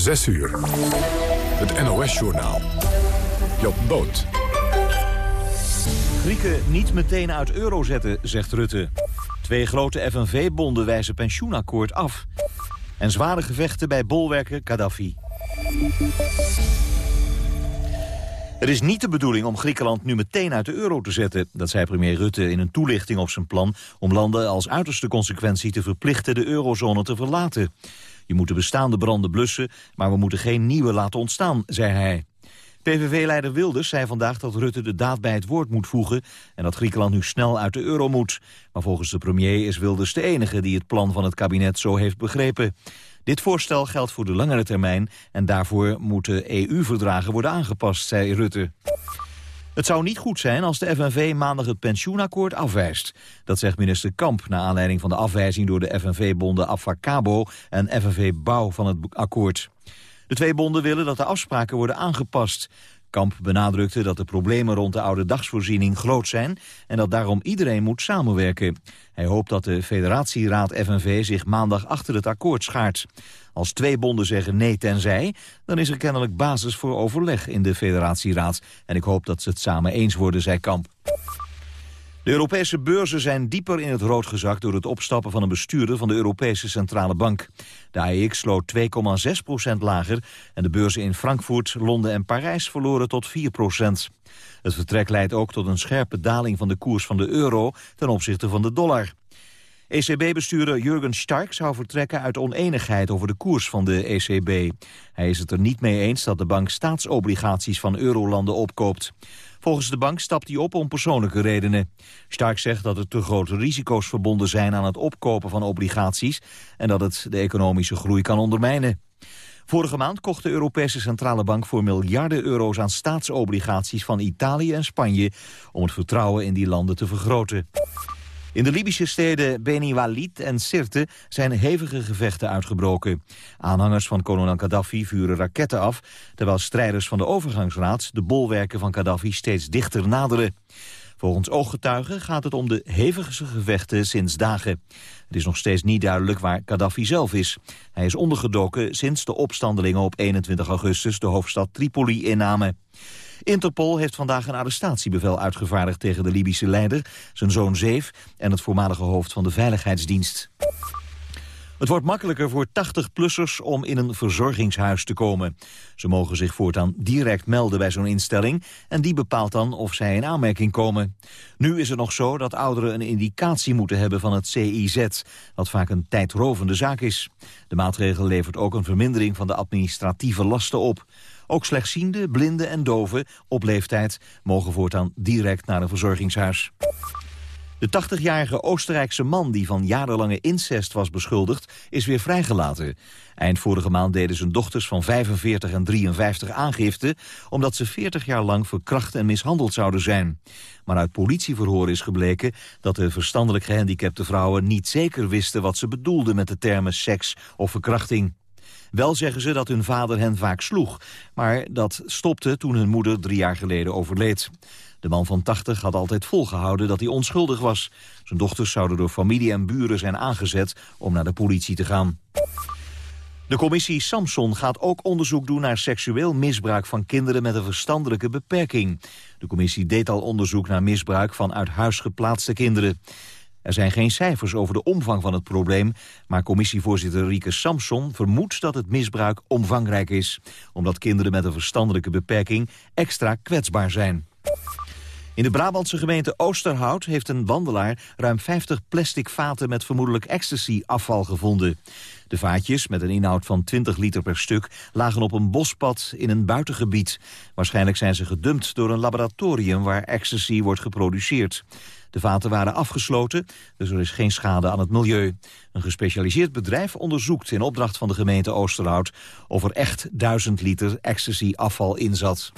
6 uur. Het NOS-journaal. Job Boot. Grieken niet meteen uit euro zetten, zegt Rutte. Twee grote FNV-bonden wijzen pensioenakkoord af. En zware gevechten bij bolwerken Gaddafi. Het is niet de bedoeling om Griekenland nu meteen uit de euro te zetten. Dat zei premier Rutte in een toelichting op zijn plan... om landen als uiterste consequentie te verplichten de eurozone te verlaten. Je moet de bestaande branden blussen, maar we moeten geen nieuwe laten ontstaan, zei hij. PVV-leider Wilders zei vandaag dat Rutte de daad bij het woord moet voegen... en dat Griekenland nu snel uit de euro moet. Maar volgens de premier is Wilders de enige die het plan van het kabinet zo heeft begrepen. Dit voorstel geldt voor de langere termijn... en daarvoor moeten EU-verdragen worden aangepast, zei Rutte. Het zou niet goed zijn als de FNV maandag het pensioenakkoord afwijst. Dat zegt minister Kamp na aanleiding van de afwijzing door de FNV-bonden Afvakabo en FNV Bouw van het akkoord. De twee bonden willen dat de afspraken worden aangepast. Kamp benadrukte dat de problemen rond de oude dagsvoorziening groot zijn... en dat daarom iedereen moet samenwerken. Hij hoopt dat de federatieraad FNV zich maandag achter het akkoord schaart. Als twee bonden zeggen nee tenzij, dan is er kennelijk basis voor overleg in de federatieraad. En ik hoop dat ze het samen eens worden, zei Kamp. De Europese beurzen zijn dieper in het rood gezakt door het opstappen van een bestuurder van de Europese Centrale Bank. De AEX sloot 2,6% lager en de beurzen in Frankfurt, Londen en Parijs verloren tot 4% Het vertrek leidt ook tot een scherpe daling van de koers van de euro ten opzichte van de dollar. ECB-bestuurder Jurgen Stark zou vertrekken uit oneenigheid over de koers van de ECB. Hij is het er niet mee eens dat de bank staatsobligaties van eurolanden opkoopt. Volgens de bank stapt hij op om persoonlijke redenen. Stark zegt dat er te grote risico's verbonden zijn aan het opkopen van obligaties... en dat het de economische groei kan ondermijnen. Vorige maand kocht de Europese Centrale Bank voor miljarden euro's aan staatsobligaties van Italië en Spanje... om het vertrouwen in die landen te vergroten. In de Libische steden Beni Walid en Sirte zijn hevige gevechten uitgebroken. Aanhangers van kolonel Gaddafi vuren raketten af... terwijl strijders van de overgangsraad de bolwerken van Gaddafi steeds dichter naderen. Volgens ooggetuigen gaat het om de hevigste gevechten sinds dagen. Het is nog steeds niet duidelijk waar Gaddafi zelf is. Hij is ondergedoken sinds de opstandelingen op 21 augustus de hoofdstad Tripoli innamen. Interpol heeft vandaag een arrestatiebevel uitgevaardigd tegen de Libische leider, zijn zoon Zeef en het voormalige hoofd van de Veiligheidsdienst. Het wordt makkelijker voor 80-plussers om in een verzorgingshuis te komen. Ze mogen zich voortaan direct melden bij zo'n instelling... en die bepaalt dan of zij in aanmerking komen. Nu is het nog zo dat ouderen een indicatie moeten hebben van het CIZ... wat vaak een tijdrovende zaak is. De maatregel levert ook een vermindering van de administratieve lasten op. Ook slechtzienden, blinden en doven op leeftijd mogen voortaan direct naar een verzorgingshuis. De 80-jarige Oostenrijkse man die van jarenlange incest was beschuldigd... is weer vrijgelaten. Eind vorige maand deden zijn dochters van 45 en 53 aangifte... omdat ze 40 jaar lang verkracht en mishandeld zouden zijn. Maar uit politieverhoor is gebleken dat de verstandelijk gehandicapte vrouwen... niet zeker wisten wat ze bedoelden met de termen seks of verkrachting. Wel zeggen ze dat hun vader hen vaak sloeg. Maar dat stopte toen hun moeder drie jaar geleden overleed. De man van 80 had altijd volgehouden dat hij onschuldig was. Zijn dochters zouden door familie en buren zijn aangezet om naar de politie te gaan. De commissie Samson gaat ook onderzoek doen naar seksueel misbruik van kinderen met een verstandelijke beperking. De commissie deed al onderzoek naar misbruik van uit huis geplaatste kinderen. Er zijn geen cijfers over de omvang van het probleem... maar commissievoorzitter Rieke Samson vermoedt dat het misbruik omvangrijk is... omdat kinderen met een verstandelijke beperking extra kwetsbaar zijn. In de Brabantse gemeente Oosterhout heeft een wandelaar ruim 50 plastic vaten met vermoedelijk ecstasy-afval gevonden. De vaatjes, met een inhoud van 20 liter per stuk, lagen op een bospad in een buitengebied. Waarschijnlijk zijn ze gedumpt door een laboratorium waar ecstasy wordt geproduceerd. De vaten waren afgesloten, dus er is geen schade aan het milieu. Een gespecialiseerd bedrijf onderzoekt in opdracht van de gemeente Oosterhout... of er echt duizend liter ecstasy-afval in zat.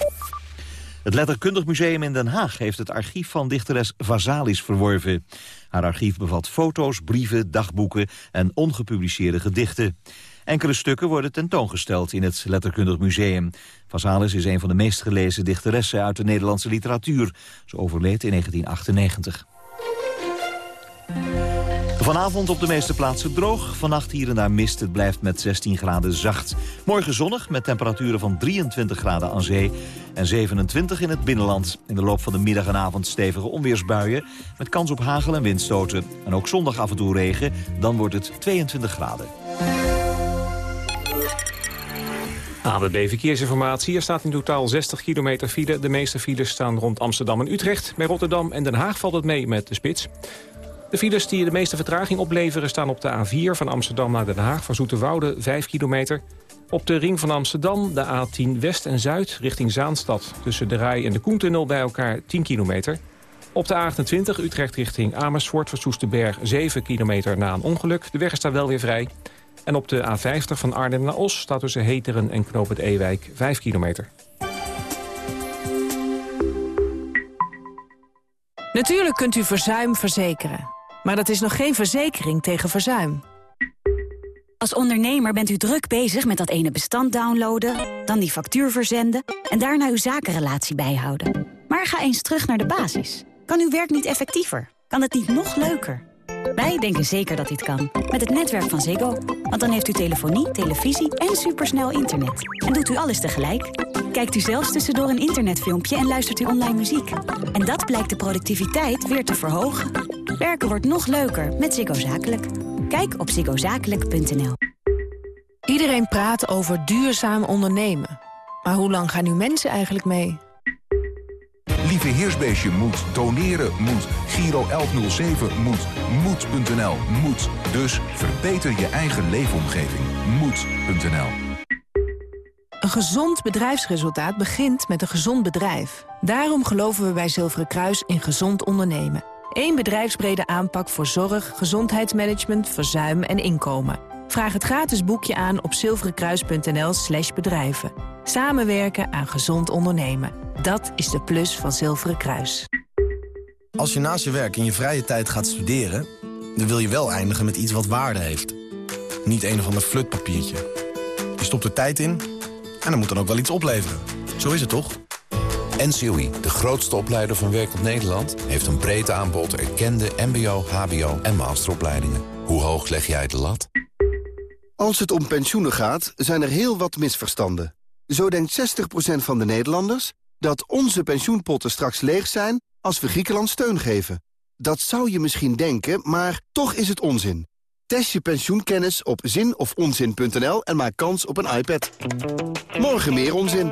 Het Letterkundig Museum in Den Haag heeft het archief van dichteres Vazalis verworven. Haar archief bevat foto's, brieven, dagboeken en ongepubliceerde gedichten. Enkele stukken worden tentoongesteld in het Letterkundig Museum. Vazalis is een van de meest gelezen dichteressen uit de Nederlandse literatuur. Ze overleed in 1998. Vanavond op de meeste plaatsen droog. Vannacht hier en daar mist. Het blijft met 16 graden zacht. Morgen zonnig met temperaturen van 23 graden aan zee en 27 in het binnenland. In de loop van de middag en avond stevige onweersbuien... met kans op hagel en windstoten. En ook zondag af en toe regen, dan wordt het 22 graden. ABB Verkeersinformatie. Er staat in totaal 60 kilometer file. De meeste files staan rond Amsterdam en Utrecht. Bij Rotterdam en Den Haag valt het mee met de spits. De files die de meeste vertraging opleveren staan op de A4 van Amsterdam naar Den Haag... van Zoeterwoude 5 kilometer. Op de ring van Amsterdam de A10 West en Zuid richting Zaanstad... tussen de Rij en de Koentunnel bij elkaar 10 kilometer. Op de A28 Utrecht richting Amersfoort voor Soesterberg 7 kilometer na een ongeluk. De weg is daar wel weer vrij. En op de A50 van Arnhem naar Os staat tussen Heteren en Knoop het Ewijk 5 kilometer. Natuurlijk kunt u verzuim verzekeren. Maar dat is nog geen verzekering tegen verzuim. Als ondernemer bent u druk bezig met dat ene bestand downloaden... dan die factuur verzenden en daarna uw zakenrelatie bijhouden. Maar ga eens terug naar de basis. Kan uw werk niet effectiever? Kan het niet nog leuker? Wij denken zeker dat dit kan. Met het netwerk van Ziggo. Want dan heeft u telefonie, televisie en supersnel internet. En doet u alles tegelijk. Kijkt u zelfs tussendoor een internetfilmpje en luistert u online muziek. En dat blijkt de productiviteit weer te verhogen. Werken wordt nog leuker met Ziggo Zakelijk. Kijk op ziggozakelijk.nl. Iedereen praat over duurzaam ondernemen. Maar hoe lang gaan nu mensen eigenlijk mee? Lieve Heersbeestje moet, doneren moet, Giro 1107 moet, moed.nl moet. Dus verbeter je eigen leefomgeving. Moed.nl Een gezond bedrijfsresultaat begint met een gezond bedrijf. Daarom geloven we bij Zilveren Kruis in gezond ondernemen. Eén bedrijfsbrede aanpak voor zorg, gezondheidsmanagement, verzuim en inkomen. Vraag het gratis boekje aan op zilverenkruis.nl slash bedrijven. Samenwerken aan gezond ondernemen. Dat is de plus van Zilveren Kruis. Als je naast je werk in je vrije tijd gaat studeren... dan wil je wel eindigen met iets wat waarde heeft. Niet een of ander flutpapiertje. Je stopt er tijd in en dan moet dan ook wel iets opleveren. Zo is het toch? NCOI, de grootste opleider van werkend Nederland... heeft een breed aanbod erkende mbo, hbo en masteropleidingen. Hoe hoog leg jij de lat? Als het om pensioenen gaat, zijn er heel wat misverstanden. Zo denkt 60% van de Nederlanders dat onze pensioenpotten straks leeg zijn als we Griekenland steun geven. Dat zou je misschien denken, maar toch is het onzin. Test je pensioenkennis op zinofonzin.nl en maak kans op een iPad. Morgen meer onzin.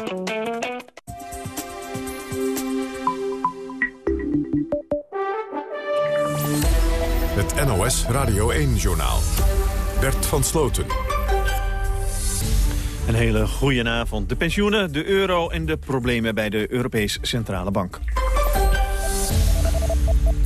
Het NOS Radio 1-journaal. Bert van Sloten. Een hele goede avond. De pensioenen, de euro en de problemen bij de Europees Centrale Bank.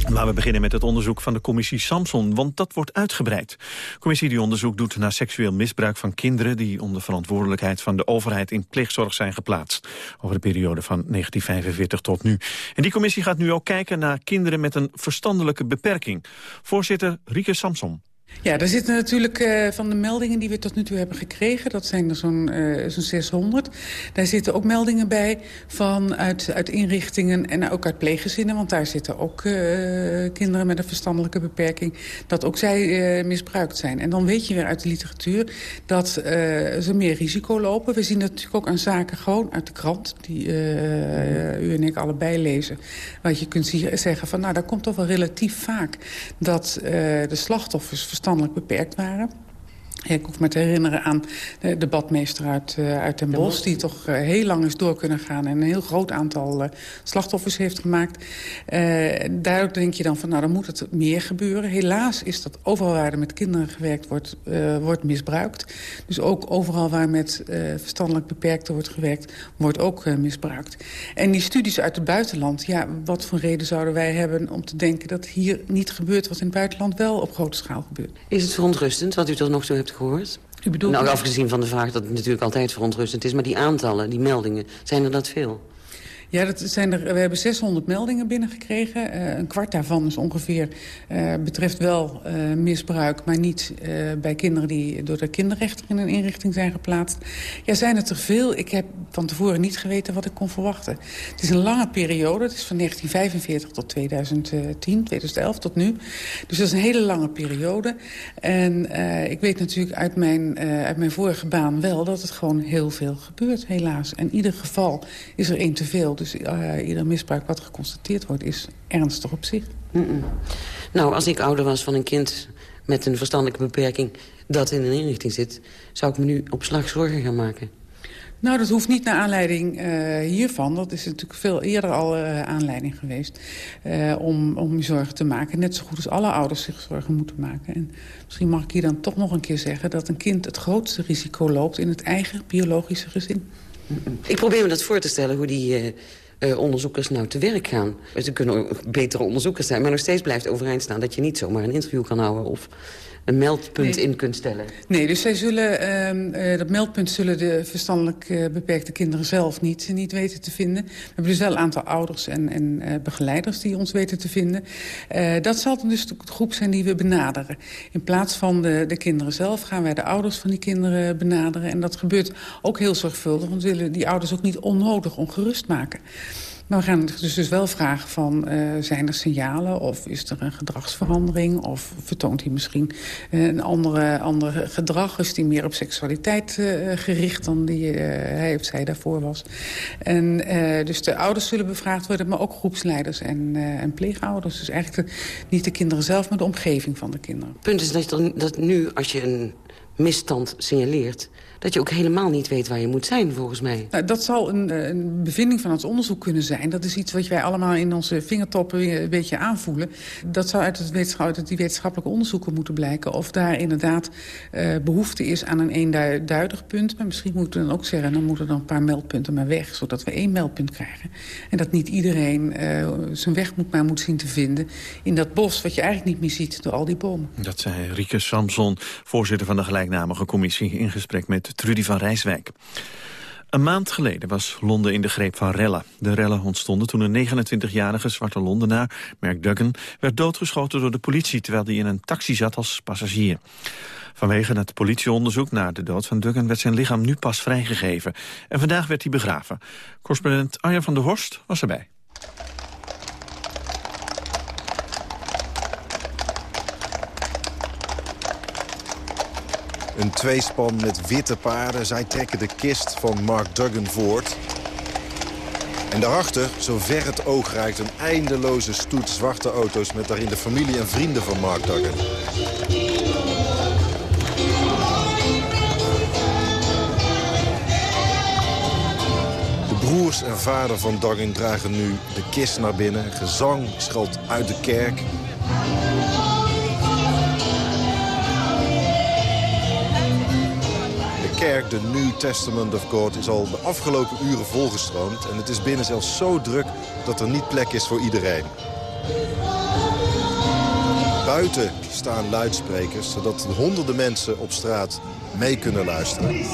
Maar we beginnen met het onderzoek van de commissie Samson, want dat wordt uitgebreid. De commissie die onderzoek doet naar seksueel misbruik van kinderen... die onder verantwoordelijkheid van de overheid in pleegzorg zijn geplaatst. Over de periode van 1945 tot nu. En die commissie gaat nu ook kijken naar kinderen met een verstandelijke beperking. Voorzitter Rieke Samson. Ja, daar zitten natuurlijk uh, van de meldingen die we tot nu toe hebben gekregen... dat zijn er zo'n uh, zo'n 600. Daar zitten ook meldingen bij van uit, uit inrichtingen en ook uit pleeggezinnen... want daar zitten ook uh, kinderen met een verstandelijke beperking... dat ook zij misbruikt zijn. En dan weet je weer uit de literatuur dat ze meer risico lopen. We zien natuurlijk ook aan zaken gewoon uit de krant... die u en ik allebei lezen. Wat je kunt zeggen van, nou, daar komt toch wel relatief vaak... dat de slachtoffers verstandelijk beperkt waren. Ik hoef me te herinneren aan de, de badmeester uit, uh, uit Den Bosch... die toch uh, heel lang is door kunnen gaan... en een heel groot aantal uh, slachtoffers heeft gemaakt. daardoor denk je dan van, nou, dan moet het meer gebeuren. Helaas is dat overal waar er met kinderen gewerkt wordt, wordt misbruikt. Dus ook overal waar met verstandelijk beperkte wordt gewerkt... wordt ook misbruikt. En die studies uit het buitenland... ja, wat voor reden zouden wij hebben om te denken... dat hier niet gebeurt wat in het buitenland wel op grote schaal gebeurt. Is het verontrustend wat u tot nog toe hebt gehoord? U bedoelt nou, afgezien van de vraag dat het natuurlijk altijd verontrustend is... maar die aantallen, die meldingen, zijn er dat veel? Ja, dat zijn er, we hebben 600 meldingen binnengekregen. Uh, een kwart daarvan is ongeveer, uh, betreft wel uh, misbruik... maar niet bij kinderen die door de kinderrechter in een inrichting zijn geplaatst. Ja, zijn het er veel? Ik heb van tevoren niet geweten wat ik kon verwachten. Het is een lange periode. Het is van 1945 tot 2010, 2011 tot nu. Dus dat is een hele lange periode. En ik weet natuurlijk uit mijn, uit mijn vorige baan wel... dat het gewoon heel veel gebeurt, helaas. En ieder geval is er één te veel. Dus uh, ieder misbruik wat geconstateerd wordt is ernstig op zich. Mm -mm. Nou, als ik ouder was van een kind met een verstandelijke beperking... dat in een inrichting zit, zou ik me nu op slag zorgen gaan maken. Nou, dat hoeft niet naar aanleiding uh, hiervan. Dat is natuurlijk veel eerder al uh, aanleiding geweest uh, om, om je zorgen te maken. Net zo goed als alle ouders zich zorgen moeten maken. En misschien mag ik hier dan toch nog een keer zeggen... dat een kind het grootste risico loopt in het eigen biologische gezin. Ik probeer me dat voor te stellen, hoe die uh, onderzoekers nou te werk gaan. Ze kunnen betere onderzoekers zijn, maar nog steeds blijft overeind staan... dat je niet zomaar een interview kan houden of een meldpunt in kunt stellen. Nee, dus zij zullen, uh, uh, dat meldpunt zullen de verstandelijk uh, beperkte kinderen zelf niet, niet weten te vinden. We hebben dus wel een aantal ouders en, en begeleiders die ons weten te vinden. dat zal dan dus de groep zijn die we benaderen. In plaats van de, de kinderen zelf gaan wij de ouders van die kinderen benaderen. En dat gebeurt ook heel zorgvuldig, want we willen die ouders ook niet onnodig ongerust maken. Maar we gaan dus, dus wel vragen van, uh, zijn er signalen of is er een gedragsverandering... of vertoont hij misschien uh, een andere, andere gedrag... is hij meer op seksualiteit uh, gericht dan die hij of zij daarvoor was. En dus de ouders zullen bevraagd worden, maar ook groepsleiders en, en pleegouders. Dus eigenlijk niet de kinderen zelf, maar de omgeving van de kinderen. Het punt is dat, dat nu, als je een misstand signaleert dat je ook helemaal niet weet waar je moet zijn, volgens mij. Nou, dat zal een, eh, een, bevinding van ons onderzoek kunnen zijn. Dat is iets wat wij allemaal in onze vingertoppen een beetje aanvoelen. Dat zou uit, het uit die wetenschappelijke onderzoeken moeten blijken... of daar inderdaad uh, behoefte is aan een eenduidig punt. Maar misschien moeten we dan ook zeggen... dan moeten er een paar meldpunten maar weg... zodat we één meldpunt krijgen. En dat niet iedereen uh, zijn weg moet, maar moet zien te vinden... in dat bos wat je eigenlijk niet meer ziet door al die bomen. Dat zei Rieke Samson, voorzitter van de gelijknamige commissie... in gesprek met Trudy van Rijswijk. Een maand geleden was Londen in de greep van rellen. De rellen ontstonden toen een 29-jarige zwarte Londenaar, Mark Duggan, werd doodgeschoten door de politie terwijl hij in een taxi zat als passagier. Vanwege het politieonderzoek naar de dood van Duggan werd zijn lichaam nu pas vrijgegeven. En vandaag werd hij begraven. Correspondent Arjan van der Horst was erbij. Een tweespan met witte paarden. Zij trekken de kist van Mark Duggan voort. En daarachter, zo ver het oog reikt, een eindeloze stoet zwarte auto's... met daarin de familie en vrienden van Mark Duggan. De broers en vader van Duggan dragen nu de kist naar binnen. Gezang schalt uit de kerk. Kerk, de New Testament of God, is al de afgelopen uren volgestroomd. En het is binnen zelfs zo druk dat er niet plek is voor iedereen. Buiten staan luidsprekers, zodat honderden mensen op straat mee kunnen luisteren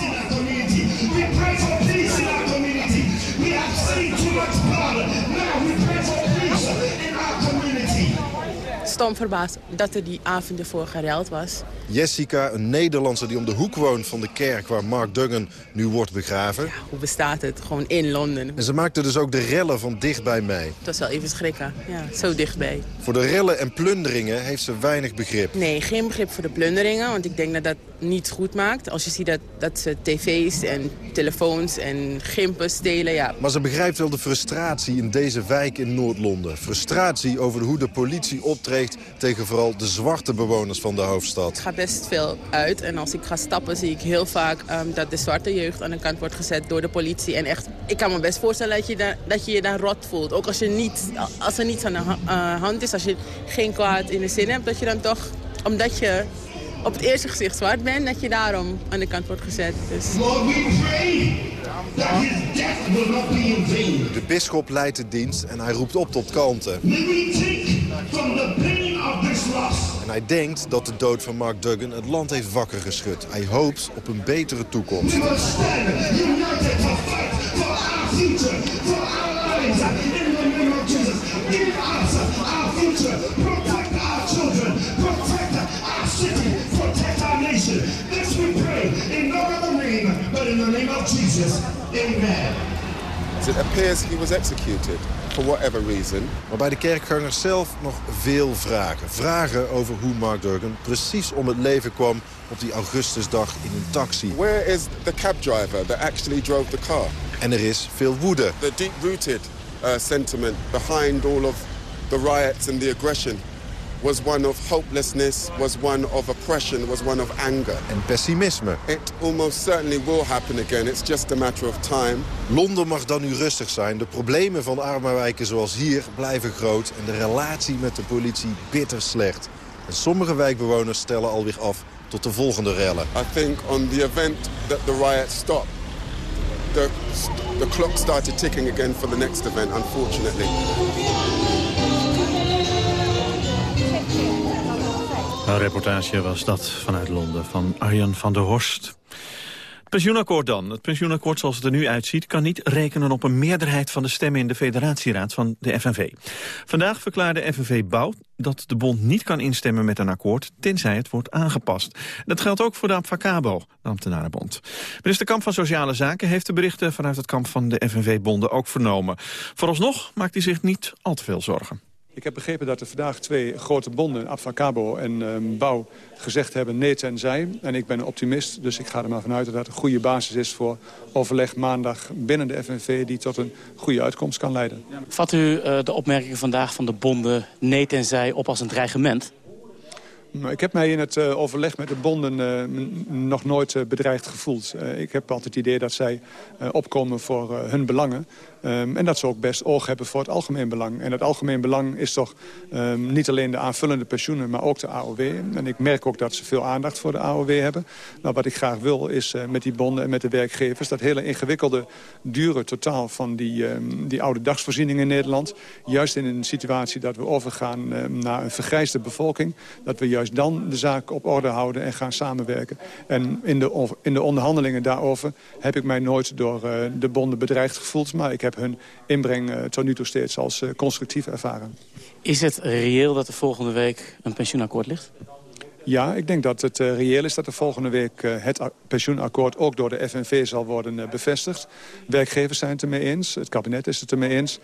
stom verbaasd dat er die avond ervoor gereld was. Jessica, een Nederlandse die om de hoek woont van de kerk waar Mark Duggan nu wordt begraven. Ja, hoe bestaat het? Gewoon in Londen. En ze maakte dus ook de rellen van dichtbij mee. Het was wel even schrikken, ja, zo dichtbij. Voor de rellen en plunderingen heeft ze weinig begrip. Nee, geen begrip voor de plunderingen, want ik denk dat dat niet goed maakt. Als je ziet dat, dat ze tv's en telefoons en gimpen stelen, ja. Maar ze begrijpt wel de frustratie in deze wijk in Noord-Londen. Frustratie over hoe de politie optreedt tegen vooral de zwarte bewoners van de hoofdstad. Ik ga best veel uit en als ik ga stappen zie ik heel vaak um, dat de zwarte jeugd aan de kant wordt gezet door de politie. En echt, ik kan me best voorstellen dat je, dat je je daar rot voelt. Ook als, je niet, als er niets aan de uh, hand is, als je geen kwaad in de zin hebt, dat je dan toch, omdat je op het eerste gezicht zwart bent, dat je daarom aan de kant wordt gezet. Dus. De bisschop leidt de dienst en hij roept op tot kalmte. En hij denkt dat de dood van Mark Duggan het land heeft wakker geschud. Hij hoopt op een betere toekomst. In the name of Jesus, give us our future. The name of Jesus. Amen. It appears he was executed for whatever reason. Maar bij de kerkgangers zelf nog veel vragen. Vragen over hoe Mark Durgan precies om het leven kwam op die augustusdag in een taxi. Where is the cab driver that actually drove the car? En er is veel woede. The deep-rooted uh, sentiment behind all of the riots and the aggression was one of hopelessness, was one of oppression, was one of anger. En pessimisme. It almost certainly will happen again. It's just a matter of time. Londen mag dan nu rustig zijn. De problemen van arme wijken zoals hier blijven groot. En de relatie met de politie bitter slecht. En sommige wijkbewoners stellen alweer af tot de volgende rellen. I think on the event that the riot stopped, the, the clock started ticking again for the next event, unfortunately. Een reportage was dat vanuit Londen van Arjan van der Horst. Pensioenakkoord dan. Het pensioenakkoord zoals het er nu uitziet... kan niet rekenen op een meerderheid van de stemmen in de federatieraad van de FNV. Vandaag verklaarde FNV Bouw dat de bond niet kan instemmen met een akkoord... tenzij het wordt aangepast. Dat geldt ook voor de Abfacabo, de ambtenarenbond. Minister Kamp van Sociale Zaken heeft de berichten... vanuit het kamp van de FNV-bonden ook vernomen. Vooralsnog maakt hij zich niet al te veel zorgen. Ik heb begrepen dat er vandaag twee grote bonden, Abfacabo en um, Bouw, gezegd hebben nee tenzij. En ik ben een optimist, dus ik ga er maar vanuit dat het een goede basis is voor overleg maandag binnen de FNV die tot een goede uitkomst kan leiden. Vat u uh, de opmerkingen vandaag van de bonden nee tenzij op als een dreigement? Ik heb mij in het uh, overleg met de bonden uh, nog nooit uh, bedreigd gevoeld. ik heb altijd het idee dat zij opkomen voor hun belangen. Um, en dat ze ook best oog hebben voor het algemeen belang. En het algemeen belang is toch um, niet alleen de aanvullende pensioenen, maar ook de AOW. En ik merk ook dat ze veel aandacht voor de AOW hebben. Nou, wat ik graag wil is uh, met die bonden en met de werkgevers... dat hele ingewikkelde, dure totaal van die, um, die oude dagsvoorzieningen in Nederland... juist in een situatie dat we overgaan naar een vergrijsde bevolking... dat we juist dan de zaak op orde houden en gaan samenwerken. En in de, in de onderhandelingen daarover heb ik mij nooit door uh, de bonden bedreigd gevoeld... maar ik heb hun inbreng uh, tot nu toe steeds als uh, constructief ervaren. Is het reëel dat er volgende week een pensioenakkoord ligt? Ja, ik denk dat het uh, reëel is dat er volgende week uh, het pensioenakkoord ook door de FNV zal worden uh, bevestigd. Werkgevers zijn het ermee eens, het kabinet is het ermee eens.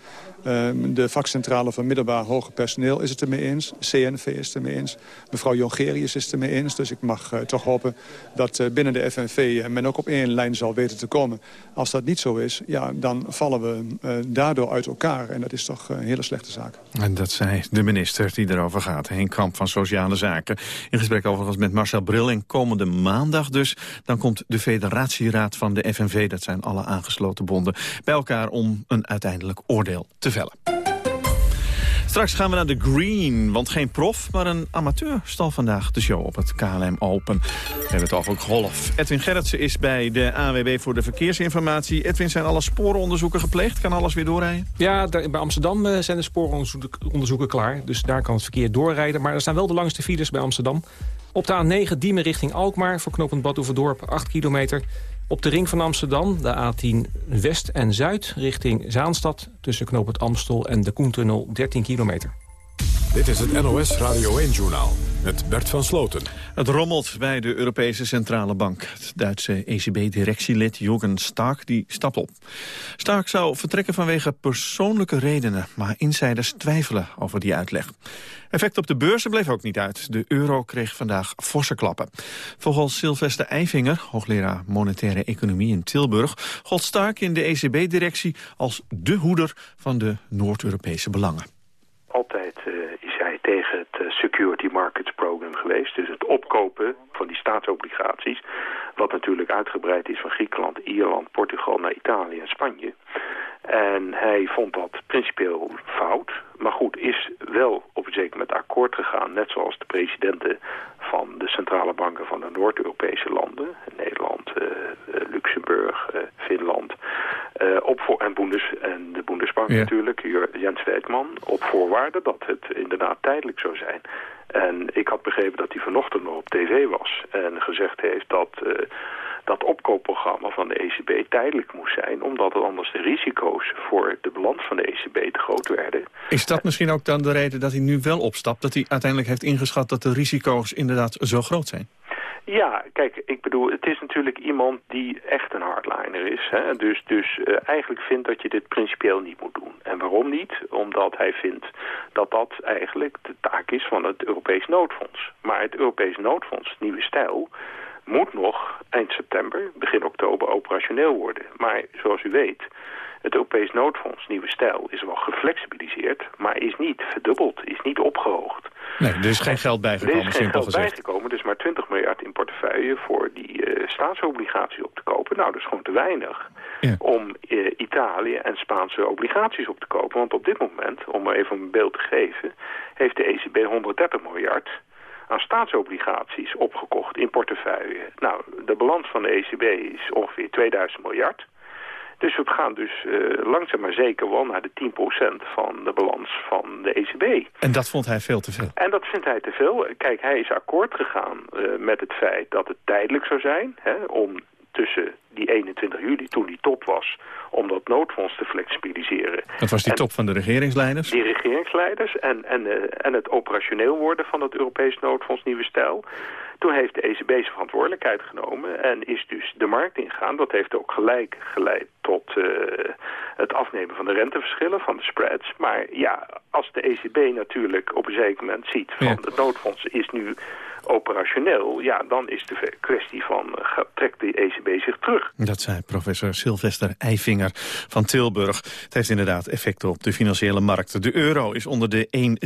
Um, de vakcentrale van middelbaar hoger personeel is het ermee eens. CNV is het ermee eens. Mevrouw Jongerius is het ermee eens. Dus ik mag toch hopen dat binnen de FNV men ook op één lijn zal weten te komen. Als dat niet zo is, ja, dan vallen we daardoor uit elkaar. En dat is toch een hele slechte zaak. En dat zei de minister die erover gaat, Henk Kamp van Sociale Zaken. In gesprek overigens met Marcel Bril. En komende maandag dus, dan komt de federatieraad van de FNV... dat zijn alle aangesloten bonden, bij elkaar om een uiteindelijk oordeel te Straks gaan we naar de Green, want geen prof, maar een amateur stal vandaag de show op het KLM Open. We hebben het over golf. Edwin Gerritsen is bij de AWB voor de verkeersinformatie. Edwin, zijn alle sporenonderzoeken gepleegd? Kan alles weer doorrijden? Ja, bij Amsterdam eh, zijn de sporenonderzoeken klaar. Dus daar kan het verkeer doorrijden. Maar er staan wel de langste files bij Amsterdam. Op de A9 Diemen richting Alkmaar voor knooppunt Badhoevedorp 8 kilometer. Op de ring van Amsterdam, de A10 West en Zuid richting Zaanstad... tussen knooppunt Amstel en de Koentunnel 13 kilometer. Dit is het NOS Radio 1-journaal met Bert van Sloten. Het rommelt bij de Europese Centrale Bank. Het Duitse ECB-directielid Jürgen Stark die stapt op. Stark zou vertrekken vanwege persoonlijke redenen... maar insiders twijfelen over die uitleg. Effect op de beurzen bleef ook niet uit. De euro kreeg vandaag forse klappen. Volgens Sylvester Eifinger, hoogleraar monetaire economie in Tilburg... gold Stark in de ECB-directie als de hoeder van de Noord-Europese belangen. Uh, is hij tegen het uh, Security Markets Program geweest. Dus het opkopen van die staatsobligaties. Wat natuurlijk uitgebreid is van Griekenland, Ierland, Portugal naar Italië en Spanje. En hij vond dat principieel fout. Maar goed, is wel op een zeker moment akkoord gegaan. Net zoals de presidenten van de centrale banken van de Noord-Europese landen. Nederland, uh, Luxemburg, uh, Finland. Uh, op voor, en, Bundes, en de Bundesbank ja. natuurlijk, Jens Weidman. Op voorwaarde dat het inderdaad tijdelijk zou zijn. En ik had begrepen dat hij vanochtend nog op tv was. En gezegd heeft dat dat opkoopprogramma van de ECB tijdelijk moest zijn... omdat anders de risico's voor de balans van de ECB te groot werden. Is dat misschien ook dan de reden dat hij nu wel opstapt? Dat hij uiteindelijk heeft ingeschat dat de risico's inderdaad zo groot zijn? Ja, kijk, ik bedoel, het is natuurlijk iemand die echt een hardliner is. Hè? Dus, dus uh, eigenlijk vindt dat je dit principieel niet moet doen. En waarom niet? Omdat hij vindt dat dat eigenlijk de taak is van het Europees noodfonds. Maar het Europees noodfonds, nieuwe stijl, moet nog eind september, begin oktober operationeel worden. Maar zoals u weet, het Europees noodfonds, nieuwe stijl, is wel geflexibiliseerd, maar is niet verdubbeld, is niet opgehoogd. Nee, er is geen geld bijgekomen, Er is geen geld bijgekomen, dus maar 20 miljard in portefeuille voor die uh, staatsobligatie op te kopen. Nou, dat is gewoon te weinig ja. om uh, Italië en Spaanse obligaties op te kopen. Want op dit moment, om maar even een beeld te geven, heeft de ECB 130 miljard aan staatsobligaties opgekocht in portefeuille. Nou, de balans van de ECB is ongeveer 2000 miljard. Dus we gaan dus uh, langzaam maar zeker wel naar de 10% van de balans van de ECB. En dat vond hij veel te veel? En dat vindt hij te veel. Kijk, hij is akkoord gegaan uh, met het feit dat het tijdelijk zou zijn... Hè, om tussen die 21 juli, toen die top was, om dat noodfonds te flexibiliseren. Dat was die en top van de regeringsleiders? Die regeringsleiders en, en, uh, en het operationeel worden van het Europees noodfonds Nieuwe Stijl. Toen heeft de ECB zijn verantwoordelijkheid genomen en is dus de markt ingegaan. Dat heeft ook gelijk geleid tot uh, het afnemen van de renteverschillen, van de spreads. Maar ja, als de ECB natuurlijk op een zeker moment ziet van ja. het noodfonds is nu operationeel, ja, dan is de kwestie van uh, trekt de ECB zich terug. Dat zei professor Sylvester Eifinger van Tilburg. Het heeft inderdaad effecten op de financiële markten. De euro is onder de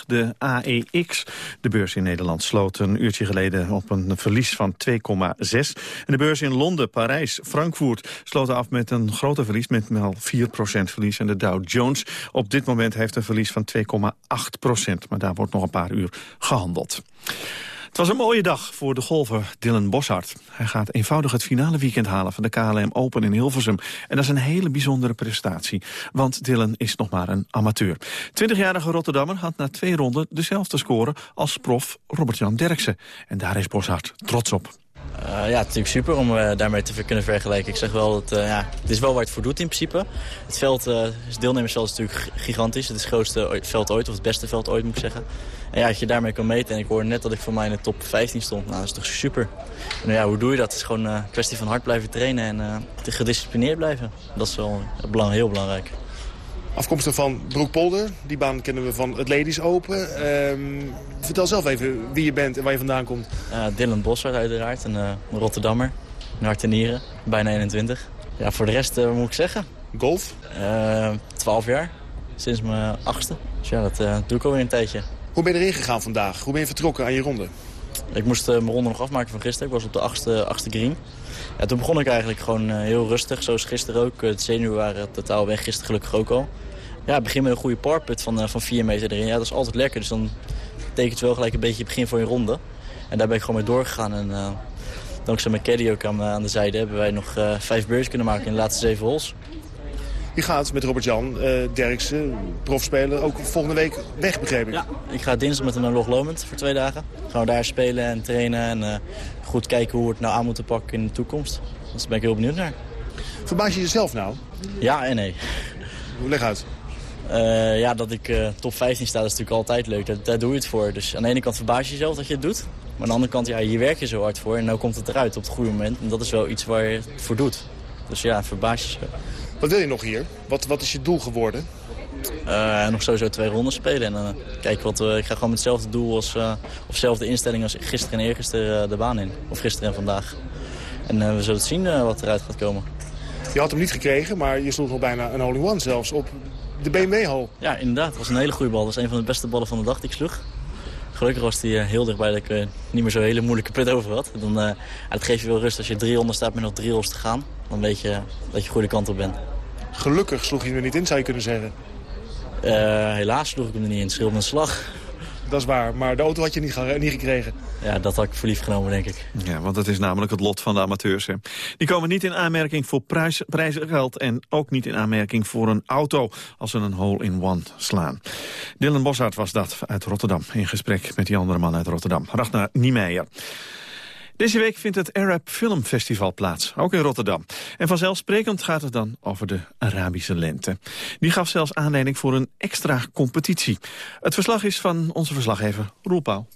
1,37. De AEX, de beurs in Nederland, sloot een uurtje geleden op een verlies van 2,6. En de beurs in Londen, Parijs, Frankfurt sloten af met een groter verlies, met wel 4% verlies. En de Dow Jones op dit moment heeft een verlies van 2,8% Maar daar wordt nog een paar uur gehandeld. Het was een mooie dag voor de golfer Dylan Boshart. Hij gaat eenvoudig het finale weekend halen van de KLM Open in Hilversum. En dat is een hele bijzondere prestatie, want Dylan is nog maar een amateur. 20-jarige Rotterdammer had na twee ronden dezelfde score als prof Robert-Jan Derksen. En daar is Boshart trots op. Uh, ja, natuurlijk super om uh, daarmee te kunnen vergelijken. Ik zeg wel, dat, uh, ja, het is wel waar het voor doet in principe. Het veld, deelnemersveld is natuurlijk gigantisch. Het is het grootste veld ooit, of het beste veld ooit moet ik zeggen. En ja, als je daarmee kan meten, en ik hoorde net dat ik voor mij in de top 15 stond, nou, dat is toch super. En ja, hoe doe je dat? Het is gewoon een kwestie van hard blijven trainen en gedisciplineerd blijven. Dat is wel belang, heel belangrijk. Afkomstig van Broekpolder. Die baan kennen we van het Ladies Open. Um, vertel zelf even wie je bent en waar je vandaan komt. Uh, Dylan Bossert uiteraard, een uh, Rotterdammer. Een hart en nieren, bijna 21. Ja, voor de rest, uh, wat moet ik zeggen? Golf? 12 jaar, sinds mijn achtste. Dus ja, dat doe ik alweer een tijdje. Hoe ben je erin gegaan vandaag? Hoe ben je vertrokken aan je ronde? Ik moest mijn ronde nog afmaken van gisteren. Ik was op de achtste, achtste green. Ja, toen begon ik eigenlijk gewoon heel rustig, zoals gisteren ook. De zenuwen waren totaal weg, gisteren gelukkig ook al. Ja, begin met een goede parput van, van 4 meter erin. Ja, dat is altijd lekker. Dus dan betekent het wel gelijk een beetje het begin van je ronde. En daar ben ik gewoon mee doorgegaan. En dankzij mijn caddy aan, de zijde hebben wij nog vijf beurts kunnen maken in de laatste zeven holes. Je gaat met Robert-Jan Derksen, profspeler, ook volgende week weg, begreep ik. Ja, ik ga dinsdag met hem naar Log Lomond voor twee dagen. Gaan we daar spelen en trainen en goed kijken hoe we het nou aan moeten pakken in de toekomst. Dus daar ben ik heel benieuwd naar. Verbaas je jezelf nou? Ja en nee. Leg uit. Uh, ja, dat ik uh, top 15 sta, is natuurlijk altijd leuk. Daar, daar, doe je het voor. Dus aan de ene kant verbaas je jezelf dat je het doet. Maar aan de andere kant, ja, hier werk je zo hard voor. En nu komt het eruit op het goede moment. En dat is wel iets waar je het voor doet. Dus ja, verbaas je jezelf. Wat wil je nog hier? Wat, wat is je doel geworden? Uh, nog sowieso twee rondes spelen. En kijk, wat, ik ga gewoon met hetzelfde doel als, of dezelfde instelling als gisteren en eergisteren de baan in. Of gisteren en vandaag. En we zullen zien wat eruit gaat komen. Je had hem niet gekregen, maar je sloeg nog bijna een hole-in-one zelfs op de BMW-hal. Ja, inderdaad. Het was een hele goede bal. Dat was een van de beste ballen van de dag die ik sloeg. Gelukkig was hij heel dichtbij dat ik uh, niet meer zo'n hele moeilijke put over had. Dan, uh, het geeft je wel rust als je 300 staat met nog drie holes te gaan. Dan weet je dat je goede kant op bent. Gelukkig sloeg je er niet in, zou je kunnen zeggen. Helaas sloeg ik hem er niet in. Het scheelde een slag. Dat is waar, maar de auto had je niet, niet gekregen. Ja, dat had ik voor lief genomen, denk ik. Ja, want dat is namelijk het lot van de amateurs. Hè. Die komen niet in aanmerking voor prijs, prijzengeld... en ook niet in aanmerking voor een auto als ze een hole-in-one slaan. Dylan Boshart was dat uit Rotterdam... in gesprek met die andere man uit Rotterdam, Ragnar Niemeyer. Deze week vindt het Arab Film Festival plaats, ook in Rotterdam. En vanzelfsprekend gaat het dan over de Arabische lente. Die gaf zelfs aanleiding voor een extra competitie. Het verslag is van onze verslaggever Roel Pauw.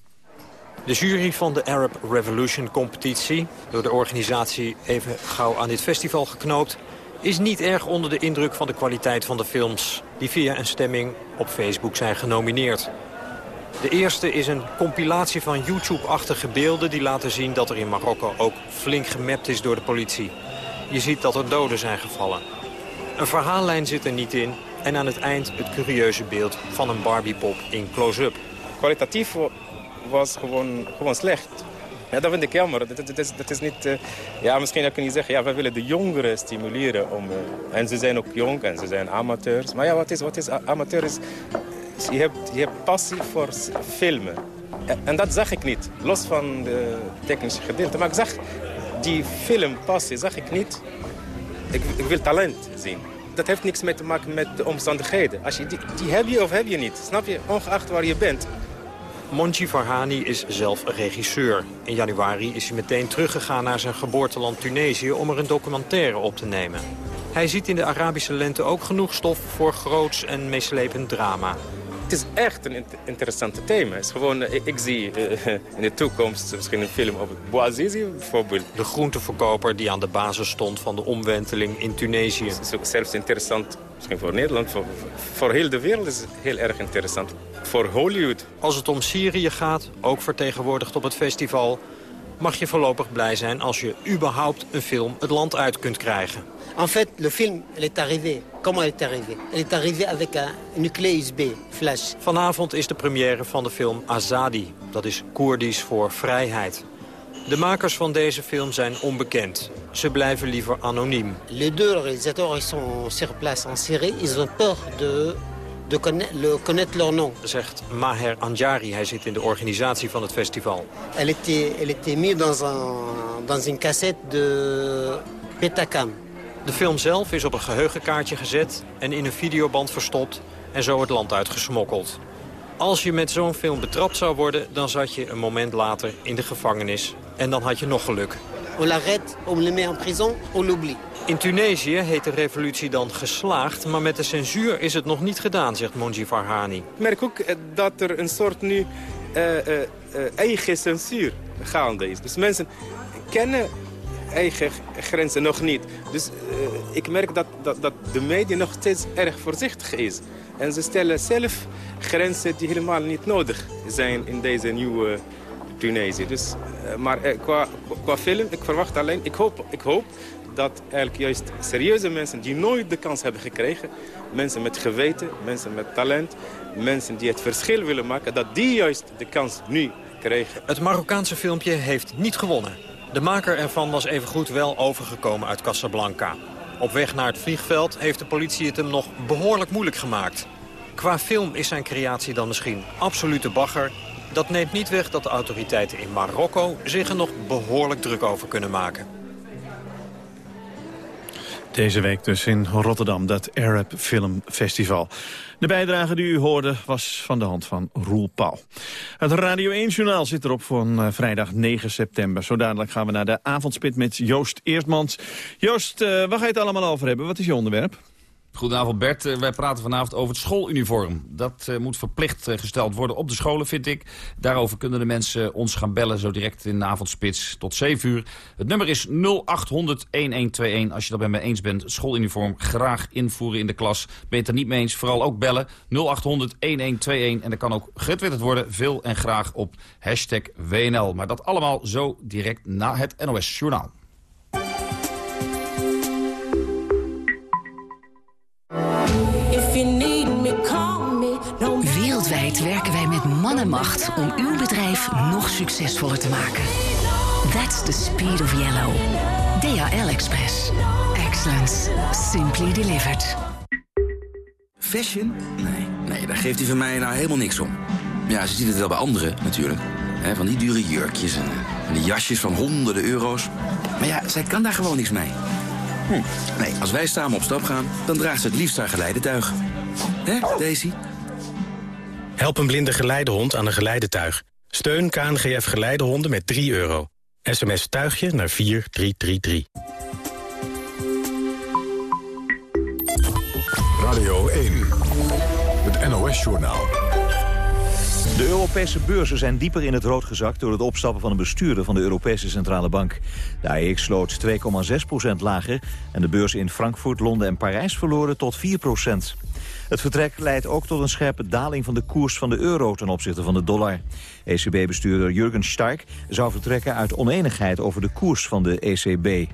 De jury van de Arab Revolution competitie, door de organisatie even gauw aan dit festival geknoopt, is niet erg onder de indruk van de kwaliteit van de films... die via een stemming op Facebook zijn genomineerd. De eerste is een compilatie van YouTube-achtige beelden... die laten zien dat er in Marokko ook flink gemapt is door de politie. Je ziet dat er doden zijn gevallen. Een verhaallijn zit er niet in... en aan het eind het curieuze beeld van een Barbiepop in close-up. Kwalitatief was gewoon, gewoon slecht. Ja, dat vind ik jammer. Dat, is, dat is niet, uh, ja, misschien kun je zeggen, ja, wij willen de jongeren stimuleren. Om, uh, en ze zijn ook jong en ze zijn amateurs. Maar ja, wat is, wat is amateur? Is, je, hebt, je passie voor filmen. En, dat zag ik niet, los van de technische gedeelte. Maar ik zag die filmpassie, zag ik niet. Ik, ik wil talent zien. Dat heeft niks mee te maken met de omstandigheden. Als je, die, die heb je of heb je niet, snap je? Ongeacht waar je bent. Monchi Farhani is zelf regisseur. In januari is hij meteen teruggegaan naar zijn geboorteland Tunesië... om er een documentaire op te nemen. Hij ziet in de Arabische lente ook genoeg stof voor groots en meeslepend drama. Het is echt een interessante thema. Het is gewoon, eh, ik, zie uh, in de toekomst misschien een film over Bouazizi bijvoorbeeld. De groenteverkoper die aan de basis stond van de omwenteling in Tunesië. Het is ook zelfs interessant, misschien voor Nederland, voor, voor heel de wereld is het heel erg interessant. Voor Hollywood. Als het om Syrië gaat, ook vertegenwoordigd op het festival mag je voorlopig blij zijn als je überhaupt een film het land uit kunt krijgen. En fait, le film, elle est arrivé. Comment elle est arrivée? Elle est arrivée avec un USB, flash. Vanavond is de première van de film Azadi. Dat is Koerdisch voor vrijheid. De makers van deze film zijn onbekend. Ze blijven liever anoniem. Les deux réalisateurs ils sont sur place en Syrie. Ils ont peur de de connaître, connaître leur nom. Zegt Maher Anjari, hij zit in de organisatie van het festival. Elle était, elle était mise dans, un, dans une cassette de Betacam. De film zelf is op een geheugenkaartje gezet en in een videoband verstopt en zo het land uitgesmokkeld. Als je met zo'n film betrapt zou worden, dan zat je een moment later in de gevangenis. En dan had je nog geluk. On l'arrête, on le met en prison, on l'oublie. In Tunesië heet de revolutie dan geslaagd, maar met de censuur is het nog niet gedaan, zegt Monji Farhani. Ik merk ook eh, dat er een soort nu uh, uh, eigen censuur gaande is. Dus mensen kennen eigen grenzen nog niet. Dus ik merk dat, dat, dat de media nog steeds erg voorzichtig is. En ze stellen zelf grenzen die helemaal niet nodig zijn in deze nieuwe Tunesië. Dus, maar qua, qua film, ik verwacht alleen, ik hoop, ik hoop dat eigenlijk juist serieuze mensen die nooit de kans hebben gekregen... mensen met geweten, mensen met talent, mensen die het verschil willen maken... dat die juist de kans nu kregen. Het Marokkaanse filmpje heeft niet gewonnen. De maker ervan was evengoed wel overgekomen uit Casablanca. Op weg naar het vliegveld heeft de politie het hem nog behoorlijk moeilijk gemaakt. Qua film is zijn creatie dan misschien absolute bagger... Dat neemt niet weg dat de autoriteiten in Marokko zich er nog behoorlijk druk over kunnen maken. Deze week dus in Rotterdam, dat Arab Film Festival. De bijdrage die u hoorde was van de hand van Roel Pauw. Het Radio 1-journaal zit erop voor uh, vrijdag 9 september. Zo dadelijk gaan we naar de avondspit met Joost Eertmans. Joost, uh, waar ga je het allemaal over hebben? Wat is je onderwerp? Goedenavond Bert, uh, wij praten vanavond over het schooluniform. Dat uh, moet verplicht uh, gesteld worden op de scholen, vind ik. Daarover kunnen de mensen ons gaan bellen, zo direct in de avondspits tot 7 uur. Het nummer is 0800-1121 als je dat bij mij eens bent. Schooluniform graag invoeren in de klas. Ben je het er niet mee eens, vooral ook bellen. 0800-1121 en dat kan ook getwitterd worden, veel en graag op hashtag WNL. Maar dat allemaal zo direct na het NOS Journaal. Werken wij met man en macht om uw bedrijf nog succesvoller te maken. That's the speed of yellow. DHL Express. Excellence. Simply delivered. Fashion? Nee, nee, daar geeft hij van mij nou helemaal niks om. Ja, ze ziet het wel bij anderen natuurlijk. He, van die dure jurkjes en, en die jasjes van honderden euro's. Maar ja, zij kan daar gewoon niks mee. Hm. Nee, als wij samen op stap gaan, dan draagt ze het liefst haar geleidetuig. Hè, Daisy? Help een blinde geleidehond aan een geleidetuig. Steun KNGF Geleidehonden met 3 euro. SMS tuigje naar 4333. Radio 1, het NOS-journaal. De Europese beurzen zijn dieper in het rood gezakt... door het opstappen van een bestuurder van de Europese Centrale Bank. De AEX sloot 2,6% lager... en de beurzen in Frankfurt, Londen en Parijs verloren tot 4 Het vertrek leidt ook tot een scherpe daling van de koers van de euro... ten opzichte van de dollar. ECB-bestuurder Jurgen Stark zou vertrekken uit oneenigheid... over de koers van de ECB.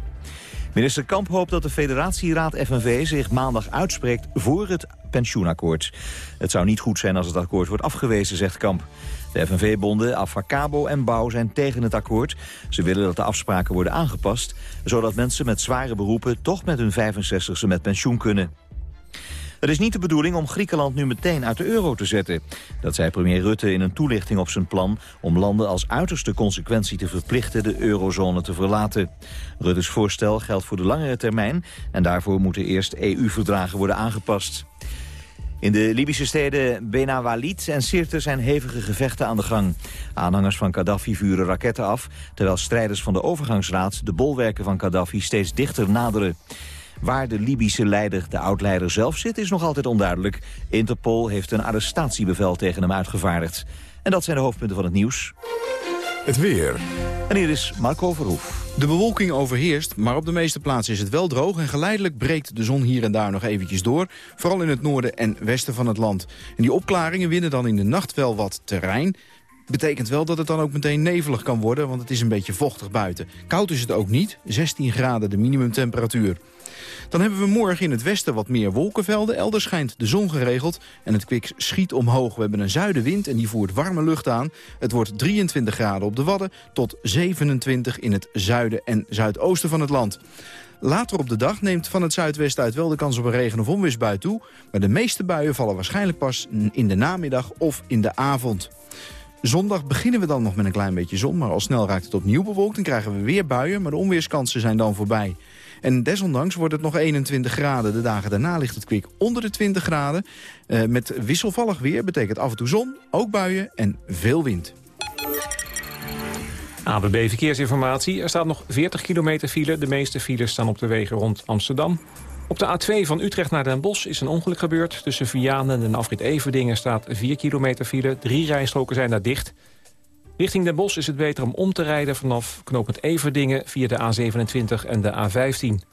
Minister Kamp hoopt dat de federatieraad FNV zich maandag uitspreekt voor het pensioenakkoord. Het zou niet goed zijn als het akkoord wordt afgewezen, zegt Kamp. De FNV-bonden Afacabo en Bouw zijn tegen het akkoord. Ze willen dat de afspraken worden aangepast... zodat mensen met zware beroepen toch met hun 65ste met pensioen kunnen. Het is niet de bedoeling om Griekenland nu meteen uit de euro te zetten. Dat zei premier Rutte in een toelichting op zijn plan... om landen als uiterste consequentie te verplichten de eurozone te verlaten. Rutte's voorstel geldt voor de langere termijn... en daarvoor moeten eerst EU-verdragen worden aangepast. In de Libische steden Benawalid en Sirte zijn hevige gevechten aan de gang. Aanhangers van Gaddafi vuren raketten af... terwijl strijders van de overgangsraad de bolwerken van Gaddafi steeds dichter naderen. Waar de Libische leider, de oud-leider zelf zit, is nog altijd onduidelijk. Interpol heeft een arrestatiebevel tegen hem uitgevaardigd. En dat zijn de hoofdpunten van het nieuws. Het weer. En hier is Marco Verhoef. De bewolking overheerst, maar op de meeste plaatsen is het wel droog... en geleidelijk breekt de zon hier en daar nog eventjes door. Vooral in het noorden en westen van het land. En die opklaringen winnen dan in de nacht wel wat terrein betekent wel dat het dan ook meteen nevelig kan worden... want het is een beetje vochtig buiten. Koud is het ook niet, 16 graden de minimumtemperatuur. Dan hebben we morgen in het westen wat meer wolkenvelden. Elders schijnt de zon geregeld en het kwik schiet omhoog. We hebben een zuidenwind en die voert warme lucht aan. Het wordt 23 graden op de Wadden tot 27 in het zuiden en zuidoosten van het land. Later op de dag neemt van het zuidwesten uit wel de kans op een regen- of onweersbui toe. Maar de meeste buien vallen waarschijnlijk pas in de namiddag of in de avond. Zondag beginnen we dan nog met een klein beetje zon, maar al snel raakt het opnieuw bewolkt. Dan krijgen we weer buien, maar de onweerskansen zijn dan voorbij. En desondanks wordt het nog 21 graden. De dagen daarna ligt het kwik onder de 20 graden. Uh, met wisselvallig weer betekent af en toe zon, ook buien en veel wind. ABB Verkeersinformatie. Er staat nog 40 kilometer file. De meeste files staan op de wegen rond Amsterdam. Op de A2 van Utrecht naar Den Bosch is een ongeluk gebeurd. Tussen Vianen en Afrit Everdingen staat 4 kilometer file. Drie rijstroken zijn daar dicht. Richting Den Bosch is het beter om om te rijden vanaf knooppunt Everdingen via de A27 en de A15.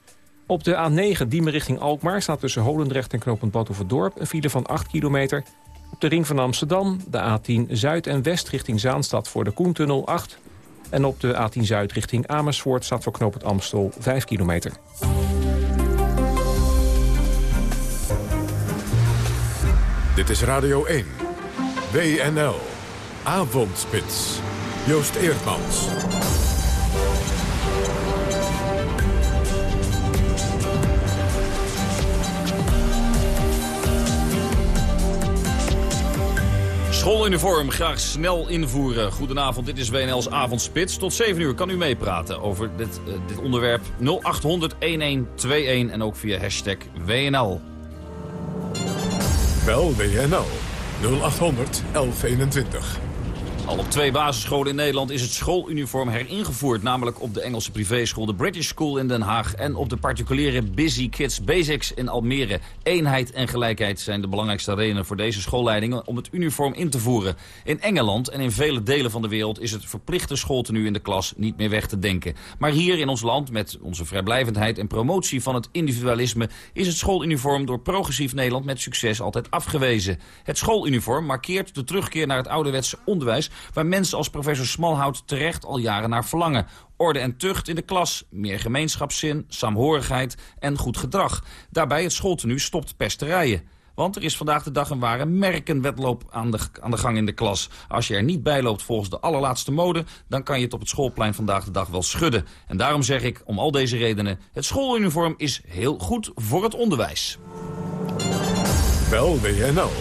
Op de A9 Diemen richting Alkmaar staat tussen Holendrecht en knooppunt Badhoevedorp een file van 8 kilometer. Op de ring van Amsterdam de A10 Zuid en West richting Zaanstad voor de Koentunnel 8. En op de A10 Zuid richting Amersfoort staat voor knooppunt Amstel 5 kilometer. Dit is Radio 1. WNL. Avondspits. Joost Eerdmans. Schooluniform graag snel invoeren. Goedenavond, dit is WNL's Avondspits. Tot 7 uur kan u meepraten over dit, uh, dit onderwerp 0800 1121 en ook via hashtag WNL. Bel WNL 0800 1121. Al op twee basisscholen in Nederland is het schooluniform heringevoerd. Namelijk op de Engelse privéschool, de British School in Den Haag... en op de particuliere Busy Kids Basics in Almere. Eenheid en gelijkheid zijn de belangrijkste redenen voor deze schoolleidingen... om het uniform in te voeren. In Engeland en in vele delen van de wereld is het verplichte schooltenu in de klas niet meer weg te denken. Maar hier in ons land, met onze vrijblijvendheid en promotie van het individualisme... is het schooluniform door progressief Nederland met succes altijd afgewezen. Het schooluniform markeert de terugkeer naar het ouderwetse onderwijs waar mensen als professor Smalhout terecht al jaren naar verlangen. Orde en tucht in de klas, meer gemeenschapszin, saamhorigheid en goed gedrag. Daarbij het schooltenu stopt pesterijen. Want er is vandaag de dag een ware merkenwetloop aan de, aan de gang in de klas. Als je er niet bij loopt volgens de allerlaatste mode... dan kan je het op het schoolplein vandaag de dag wel schudden. En daarom zeg ik, om al deze redenen... het schooluniform is heel goed voor het onderwijs. Bel WNL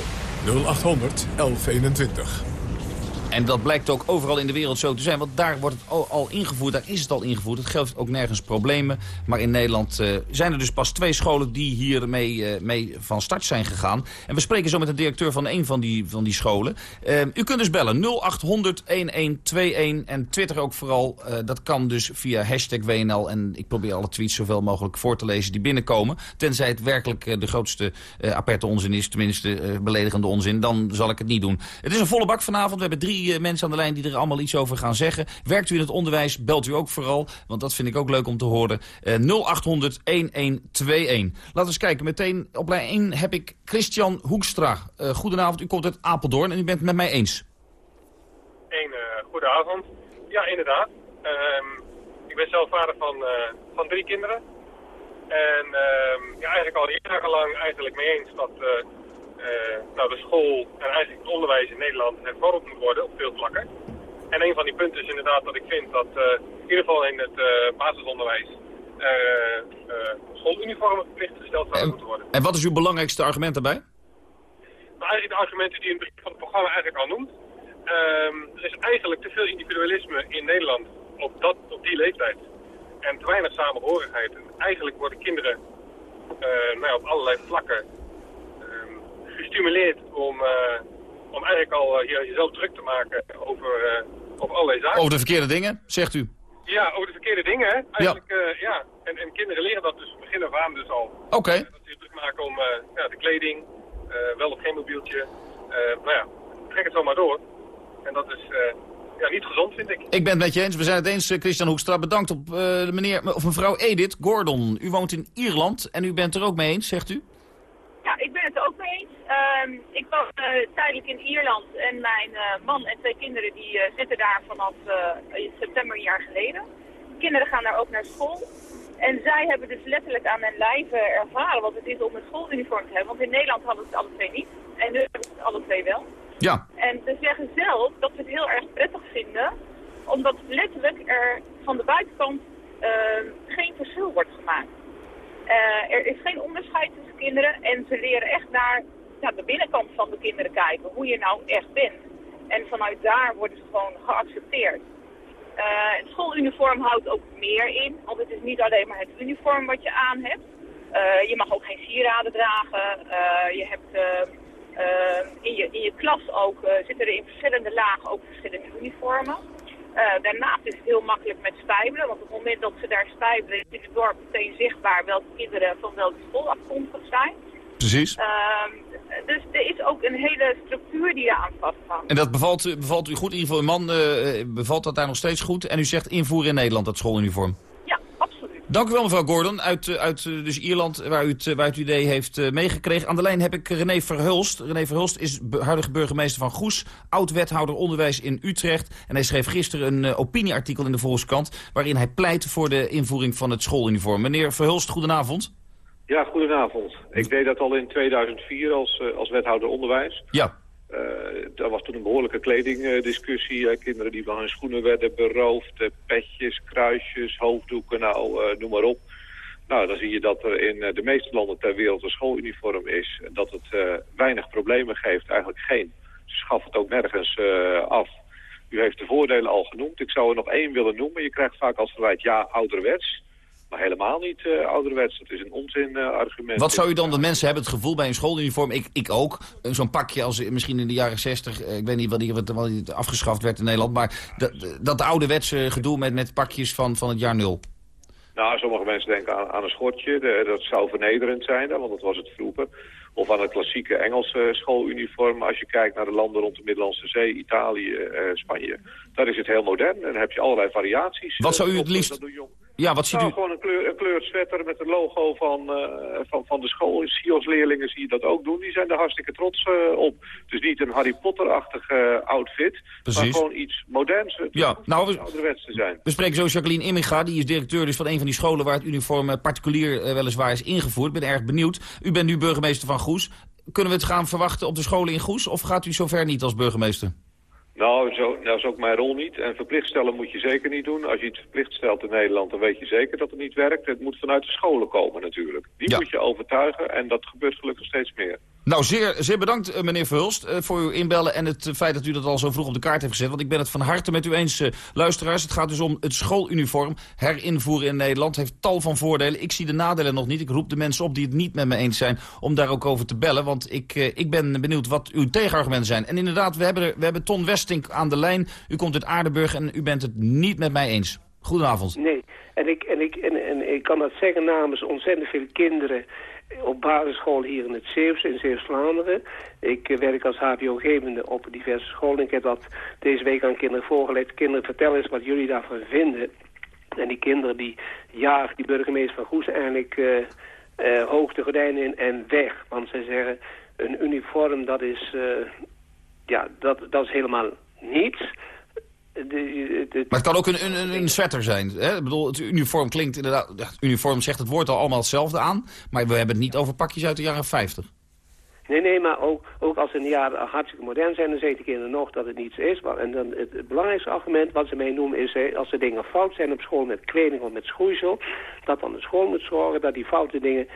0800 1121. En dat blijkt ook overal in de wereld zo te zijn. Want daar wordt het al, ingevoerd, daar is het al ingevoerd. Het geeft ook nergens problemen. Maar in Nederland uh, zijn er dus pas twee scholen die hiermee uh, mee van start zijn gegaan. En we spreken zo met de directeur van een van die, van die scholen. Uh, u kunt dus bellen 0800 1121 en Twitter ook vooral. dat kan dus via hashtag WNL. En ik probeer alle tweets zoveel mogelijk voor te lezen die binnenkomen. Tenzij het werkelijk de grootste aperte onzin is. Tenminste beledigende onzin. Dan zal ik het niet doen. Het is een volle bak vanavond. We hebben drie mensen aan de lijn die er allemaal iets over gaan zeggen. Werkt u in het onderwijs, belt u ook vooral. Want dat vind ik ook leuk om te horen. 0800 1121. Laten we eens kijken. Meteen op lijn 1 heb ik Christian Hoekstra. Uh, goedenavond, u komt uit Apeldoorn en u bent het met mij eens. Een uh, goedenavond. Ja, inderdaad. Um, ik ben zelf vader van, van drie kinderen. En um, ja, eigenlijk al jarenlang eigenlijk mee eens dat nou, de school en eigenlijk het onderwijs in Nederland hervormd moet worden op veel vlakken. En een van die punten is inderdaad dat ik vind dat in ieder geval in het basisonderwijs schooluniformen verplicht gesteld zouden moeten worden. En wat is uw belangrijkste argument daarbij? Nou, eigenlijk de argumenten die in het begin van het programma eigenlijk al noemt. Um, er is eigenlijk te veel individualisme in Nederland op, dat, op die leeftijd. En te weinig samenhorigheid. En eigenlijk worden kinderen uh, nou ja, op allerlei vlakken gestimuleerd om, uh, om eigenlijk al uh, jezelf druk te maken over, over allerlei zaken. Over de verkeerde dingen, zegt u? Ja, over de verkeerde dingen. Hè? Eigenlijk, ja. ja. En, en, kinderen leren dat dus begin af aan dus al. Oké. Okay. dat ze druk maken om ja, de kleding, wel of geen mobieltje. nou ja, trek het zo maar door. En dat is ja, niet gezond, vind ik. Ik ben het met je eens. We zijn het eens, Christian Hoekstra. Bedankt op uh, meneer, of mevrouw Edith Gordon. U woont in Ierland en u bent er ook mee eens, zegt u? Ja, ik. Uh, was uh, tijdelijk in Ierland en mijn uh, man en twee kinderen die zitten daar vanaf september een jaar geleden. De kinderen gaan daar ook naar school. En zij hebben dus letterlijk aan mijn lijve ervaren wat het is om een schooluniform te hebben. Want in Nederland hadden ze het alle twee niet. En nu hebben ze het alle twee wel. Ja. En ze zeggen zelf dat ze het heel erg prettig vinden. Omdat letterlijk er van de buitenkant geen verschil wordt gemaakt. Uh, er is geen onderscheid tussen kinderen en ze leren echt naar de binnenkant van de kinderen kijken, hoe je nou echt bent. En vanuit daar worden ze gewoon geaccepteerd. Uh, het schooluniform houdt ook meer in, want het is niet alleen maar het uniform wat je aan hebt. Uh, je mag ook geen sieraden dragen. je hebt in, je, in je klas ook, zitten er in verschillende lagen ook verschillende uniformen. Uh, daarnaast is het heel makkelijk met spijbelen, want op het moment dat ze daar spijbelen is in het dorp meteen zichtbaar welke kinderen van welke school afkomstig zijn. Precies. Uh, dus er is ook een hele structuur die aan vasthangt. En dat bevalt, bevalt u goed? In ieder geval uw man uh, bevalt dat daar nog steeds goed? En u zegt invoeren in Nederland, dat schooluniform? Dank u wel mevrouw Gordon uit, uit dus Ierland, waar u, het, waar u het idee heeft meegekregen. Aan de lijn heb ik René Verhulst. René Verhulst is huidige burgemeester van Goes, oud-wethouder onderwijs in Utrecht. En hij schreef gisteren een uh, opinieartikel in de Volkskrant... waarin hij pleit voor de invoering van het schooluniform. Meneer Verhulst, goedenavond. Ja, goedenavond. Ik deed dat al in 2004 als, uh, als wethouder onderwijs. Ja. Uh, daar was toen een behoorlijke kledingdiscussie. Uh, kinderen die van hun schoenen werden beroofd. petjes, kruisjes, hoofddoeken, nou, noem maar op. Nou, dan zie je dat er in de meeste landen ter wereld een schooluniform is. En dat het weinig problemen geeft, eigenlijk geen. Ze het ook nergens af. U heeft de voordelen al genoemd. Ik zou er nog één willen noemen. Je krijgt vaak als verwijt, ja, ouderwets. Maar helemaal niet uh, ouderwets. Dat is een onzin uh, argument. Wat zou u dan, de mensen hebben het gevoel bij een schooluniform, ik, ik ook, zo'n pakje als misschien in de jaren 60, ik weet niet wat die afgeschaft werd in Nederland, maar dat, dat ouderwetse gedoe met, met pakjes van, van het jaar nul. Nou, sommige mensen denken aan, aan een schortje. De, dat zou vernederend zijn, want dat was het vroeger. Of aan het klassieke Engelse schooluniform. Als je kijkt naar de landen rond de Middellandse Zee, Italië, uh, Spanje. Daar is het heel modern en dan heb je allerlei variaties. Wat zou u het liefst... Ja, wat ziet nou, u? gewoon een kleur, een kleur sweater met het logo van, uh, van, van de school. SIOS-leerlingen zie je dat ook doen. Die zijn er hartstikke trots uh, op. Dus niet een Harry Potter-achtige outfit. Precies. Maar gewoon iets moderns. Ja, nou, ouderwets te zijn. We spreken zo Jacqueline Imminga. Die is directeur dus van een van die scholen waar het uniform particulier weliswaar is ingevoerd. Ik ben erg benieuwd. U bent nu burgemeester van Goes. Kunnen we het gaan verwachten op de scholen in Goes? Of gaat u zover niet als burgemeester? Nou, zo, dat is ook mijn rol niet. En verplicht stellen moet je zeker niet doen. Als je iets verplicht stelt in Nederland, dan weet je zeker dat het niet werkt. Het moet vanuit de scholen komen natuurlijk. Die ja. moet je overtuigen en dat gebeurt gelukkig steeds meer. Nou, zeer, zeer bedankt eh, meneer Verhulst eh, voor uw inbellen en het eh, feit dat u dat al zo vroeg op de kaart heeft gezet. Want ik ben het van harte met u eens, luisteraars. Het gaat dus om het schooluniform herinvoeren in Nederland. heeft tal van voordelen. Ik zie de nadelen nog niet. Ik roep de mensen op die het niet met me eens zijn om daar ook over te bellen. Want ik, ik ben benieuwd wat uw tegenargumenten zijn. En inderdaad, we hebben, we hebben Ton Westink aan de lijn. U komt uit Aardenburg en u bent het niet met mij eens. Goedenavond. Nee, en ik, en, ik, en, en ik kan dat zeggen namens ontzettend veel kinderen op basisschool hier in het Zeeuws, in Zeeuws-Vlaanderen. Ik eh, werk als hbo-gevende op diverse scholen. Ik heb dat deze week aan kinderen voorgelegd. Kinderen, vertel eens wat jullie daarvan vinden. En die kinderen die jagen die burgemeester van Goes eigenlijk eh eh, hoog de gordijnen in en weg. Want zij zeggen, een uniform dat is, ja, dat, dat is helemaal niets. De, de, de- Maar het kan ook een, een, een, een sweater zijn. Hè? Ik bedoel, het uniform klinkt inderdaad... het uniform zegt het woord al allemaal hetzelfde aan. Maar we hebben het niet over pakjes uit de jaren 50. Nee, nee, maar ook, ook als ze in de jaren hartstikke modern zijn, dan zeggen de kinderen nog dat het niets is. En dan het, het belangrijkste argument wat ze mij noemen is, hè, als er dingen fout zijn op school met kleding of met schoeisel, dat dan de school moet zorgen dat die foute dingen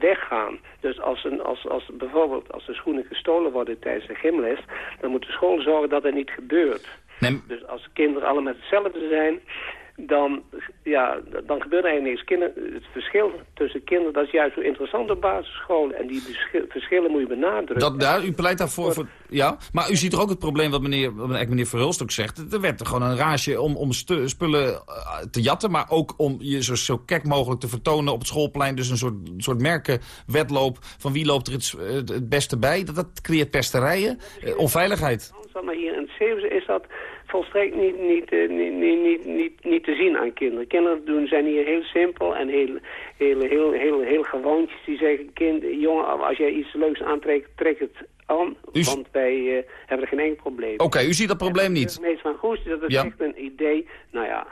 weggaan. Dus als, een, als, als bijvoorbeeld als de schoenen gestolen worden tijdens de gymles, dan moet de school zorgen dat dat niet gebeurt. Dus als de kinderen allemaal hetzelfde zijn, dan, ja, dan gebeurt er eigenlijk niks. Kinder, het verschil tussen kinderen, dat is juist zo interessant op basisscholen. En die verschil- verschillen moet je benadrukken. Dat, ja, u pleit daarvoor. Voor, ja, maar u ziet toch ook het probleem wat meneer, wat meneer Verhulst ook zegt. Er werd er gewoon een rage om, om stu- spullen eh, te jatten. Maar ook om je zo, zo kek mogelijk te vertonen op het schoolplein. Dus een soort, soort merkenwedloop van wie loopt er het, eh, het beste bij. Dat, dat creëert pesterijen, eh, onveiligheid. Maar hier is dat volstrekt niet, niet, eh, niet, niet, niet, niet, niet te zien aan kinderen. Kinderen doen, zijn hier heel simpel en heel, heel, heel, heel, heel gewoontjes. Die zeggen, kind, jongen, als jij iets leuks aantrekt, trek het aan. Want wij eh, hebben er geen enkel probleem. Oké, u ziet dat probleem niet. Mees van Goes, dat is Ja. echt een idee. Nou ja,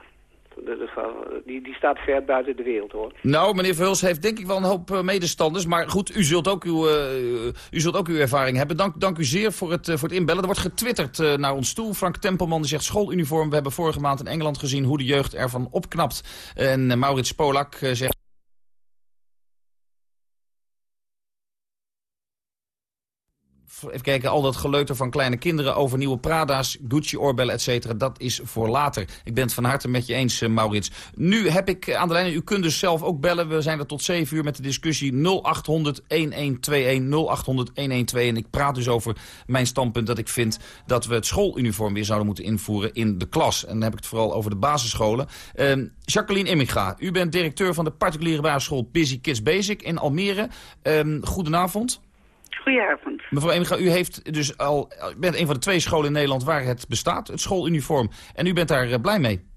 die, die staat ver buiten de wereld hoor. Nou, meneer Verhulst heeft denk ik wel een hoop eh, medestanders. Maar goed, u zult ook uw, eh, u zult ook uw ervaring hebben. Dank, dank u zeer voor het, eh, voor het inbellen. Er wordt getwitterd naar ons toe. Frank Tempelman zegt schooluniform. We hebben vorige maand in Engeland gezien hoe de jeugd ervan opknapt. En Maurits Polak zegt... Even kijken, al dat geleuter van kleine kinderen over nieuwe Prada's, Gucci-oorbellen, et cetera. Dat is voor later. Ik ben het van harte met je eens, eh, Maurits. Nu heb ik eh, aan de lijn, u kunt dus zelf ook bellen. We zijn er tot 7 uur met de discussie 0800-1121, 0800-1121. En ik praat dus over mijn standpunt dat ik vind dat we het schooluniform weer zouden moeten invoeren in de klas. En dan heb ik het vooral over de basisscholen. Ehm, Jacqueline Immigra, u bent directeur van de particuliere basisschool Busy Kids Basic in Almere. Ehm goedenavond. Goedenavond. Mevrouw Emiga, u heeft dus al, u bent een van de twee scholen in Nederland waar het bestaat, het schooluniform. En u bent daar eh, blij mee.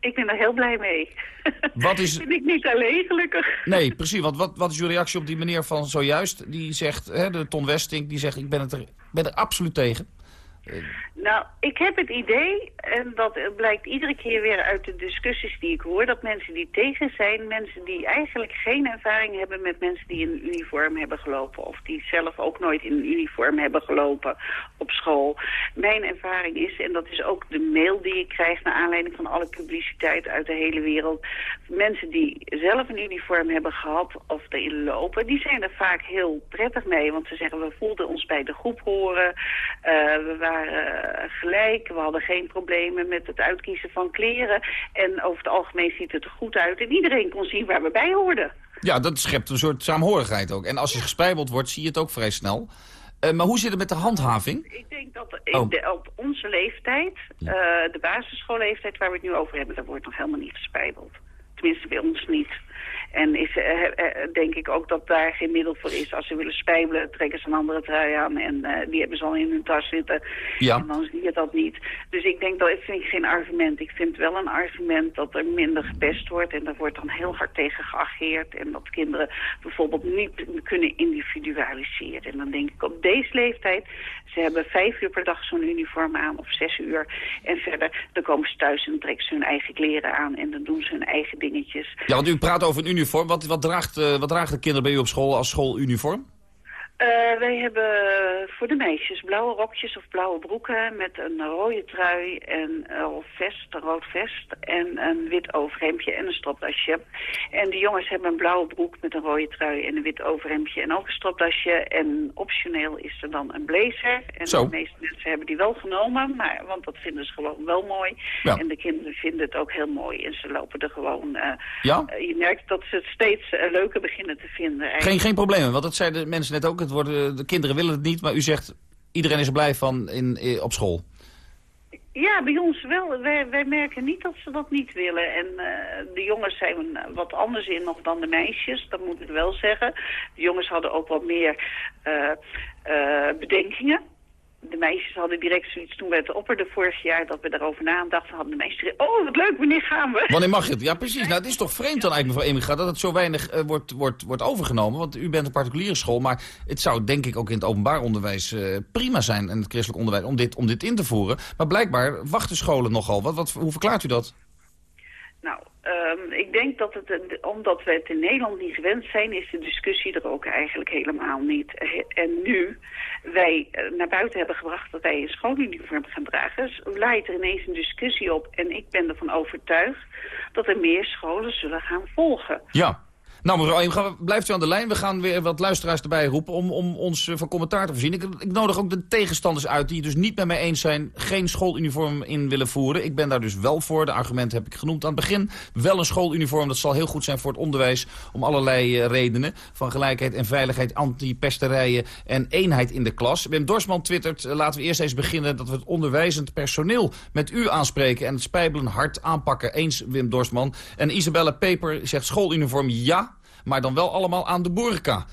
Ik ben er heel blij mee. Wat is... Ben ik niet alleen gelukkig. Nee, precies. Want wat, wat is uw reactie op die meneer van zojuist? Die zegt, hè, de Ton Westink, die zegt, ik ben, het er, ben er absoluut tegen. Nou, ik heb het idee, en dat blijkt iedere keer weer uit de discussies die ik hoor, dat mensen die tegen zijn, mensen die eigenlijk geen ervaring hebben met mensen die in een uniform hebben gelopen, of die zelf ook nooit in een uniform hebben gelopen op school. Mijn ervaring is, en dat is ook de mail die ik krijg naar aanleiding van alle publiciteit uit de hele wereld, mensen die zelf een uniform hebben gehad of erin lopen, die zijn er vaak heel prettig mee, want ze zeggen we voelden ons bij de groep horen, eh, we waren gelijk, we hadden geen problemen met het uitkiezen van kleren. En over het algemeen ziet het er goed uit. En iedereen kon zien waar we bij hoorden. Ja, dat schept een soort saamhorigheid ook. En als je gespijbeld wordt, zie je het ook vrij snel. Eh, maar hoe zit het met de handhaving? Ik denk dat Oh. de- op onze leeftijd, eh, de basisschoolleeftijd waar we het nu over hebben, daar wordt nog helemaal niet gespijbeld. Tenminste, bij ons niet. En is, eh, eh, denk ik ook dat daar geen middel voor is. Als ze willen spijbelen, trekken ze een andere trui aan. En eh, die hebben ze al in hun tas zitten. Ja. En dan zie je dat niet. Dus ik denk dat ik vind geen argument. Ik vind wel een argument dat er minder gepest wordt. En daar wordt dan heel hard tegen geageerd. En dat kinderen bijvoorbeeld niet kunnen individualiseren. En dan denk ik op deze leeftijd... Ze hebben vijf uur per dag zo'n uniform aan, of zes uur. En verder, dan komen ze thuis en dan trekken ze hun eigen kleren aan. En dan doen ze hun eigen dingetjes. Ja, want u praat over een uniform. Wat, wat, draagt, eh, wat dragen de kinderen bij u op school als schooluniform? Uh, wij hebben voor de meisjes blauwe rokjes of blauwe broeken met een rode trui en of vest, een rood vest en een wit overhemdje en een stropdasje. En de jongens hebben een blauwe broek met een rode trui en een wit overhemdje en ook een stropdasje. En optioneel is er dan een blazer. En Zo. de meeste mensen hebben die wel genomen, maar, want dat vinden ze gewoon wel mooi. Ja. En de kinderen vinden het ook heel mooi en ze lopen er gewoon... Uh, Ja? je merkt dat ze het steeds leuker beginnen te vinden. Geen, geen problemen, want dat zeiden de mensen net ook. Het de kinderen willen het niet, maar u zegt... iedereen is er blij van in, in, op school. Ja, bij ons wel. Wij, wij merken niet dat ze dat niet willen. En uh, de jongens zijn wat anders in nog dan de meisjes, dat moet ik wel zeggen. De jongens hadden ook wat meer uh, bedenkingen. De meisjes hadden direct zoiets toen we het opperden vorig jaar... dat we daarover nadachten, hadden de meisjes oh, wat leuk, wanneer gaan we? Wanneer mag het? Ja, precies. Nou, het is toch vreemd dan eigenlijk, mevrouw Emiga... dat het zo weinig uh, wordt, wordt, wordt overgenomen. Want u bent een particuliere school, maar het zou denk ik ook in het openbaar onderwijs... Uh, prima zijn, en het christelijk onderwijs, om dit, om dit in te voeren. Maar blijkbaar wachten scholen nogal. Wat, wat, hoe verklaart u dat? Um, ik denk dat het, omdat we het in Nederland niet gewend zijn, is de discussie er ook eigenlijk helemaal niet. En nu wij naar buiten hebben gebracht dat wij een schooluniform gaan dragen, leidt er ineens een discussie op. En ik ben ervan overtuigd dat er meer scholen zullen gaan volgen. Ja. Nou, mevrouw Eemga, blijft u aan de lijn. We gaan weer wat luisteraars erbij roepen om, om ons van commentaar te voorzien. Ik, ik, nodig ook de tegenstanders uit die het dus niet met mij eens zijn... geen schooluniform in willen voeren. Ik ben daar dus wel voor. De argumenten heb ik genoemd aan het begin. Wel een schooluniform, dat zal heel goed zijn voor het onderwijs... om allerlei uh, redenen. Van gelijkheid en veiligheid, anti-pesterijen en eenheid in de klas. Wim Dorsman twittert, uh, laten we eerst eens beginnen... dat we het onderwijzend personeel met u aanspreken... en het spijbelen hard aanpakken. Eens, Wim Dorsman. En Isabelle Peper zegt schooluniform ja maar dan wel allemaal aan de burka.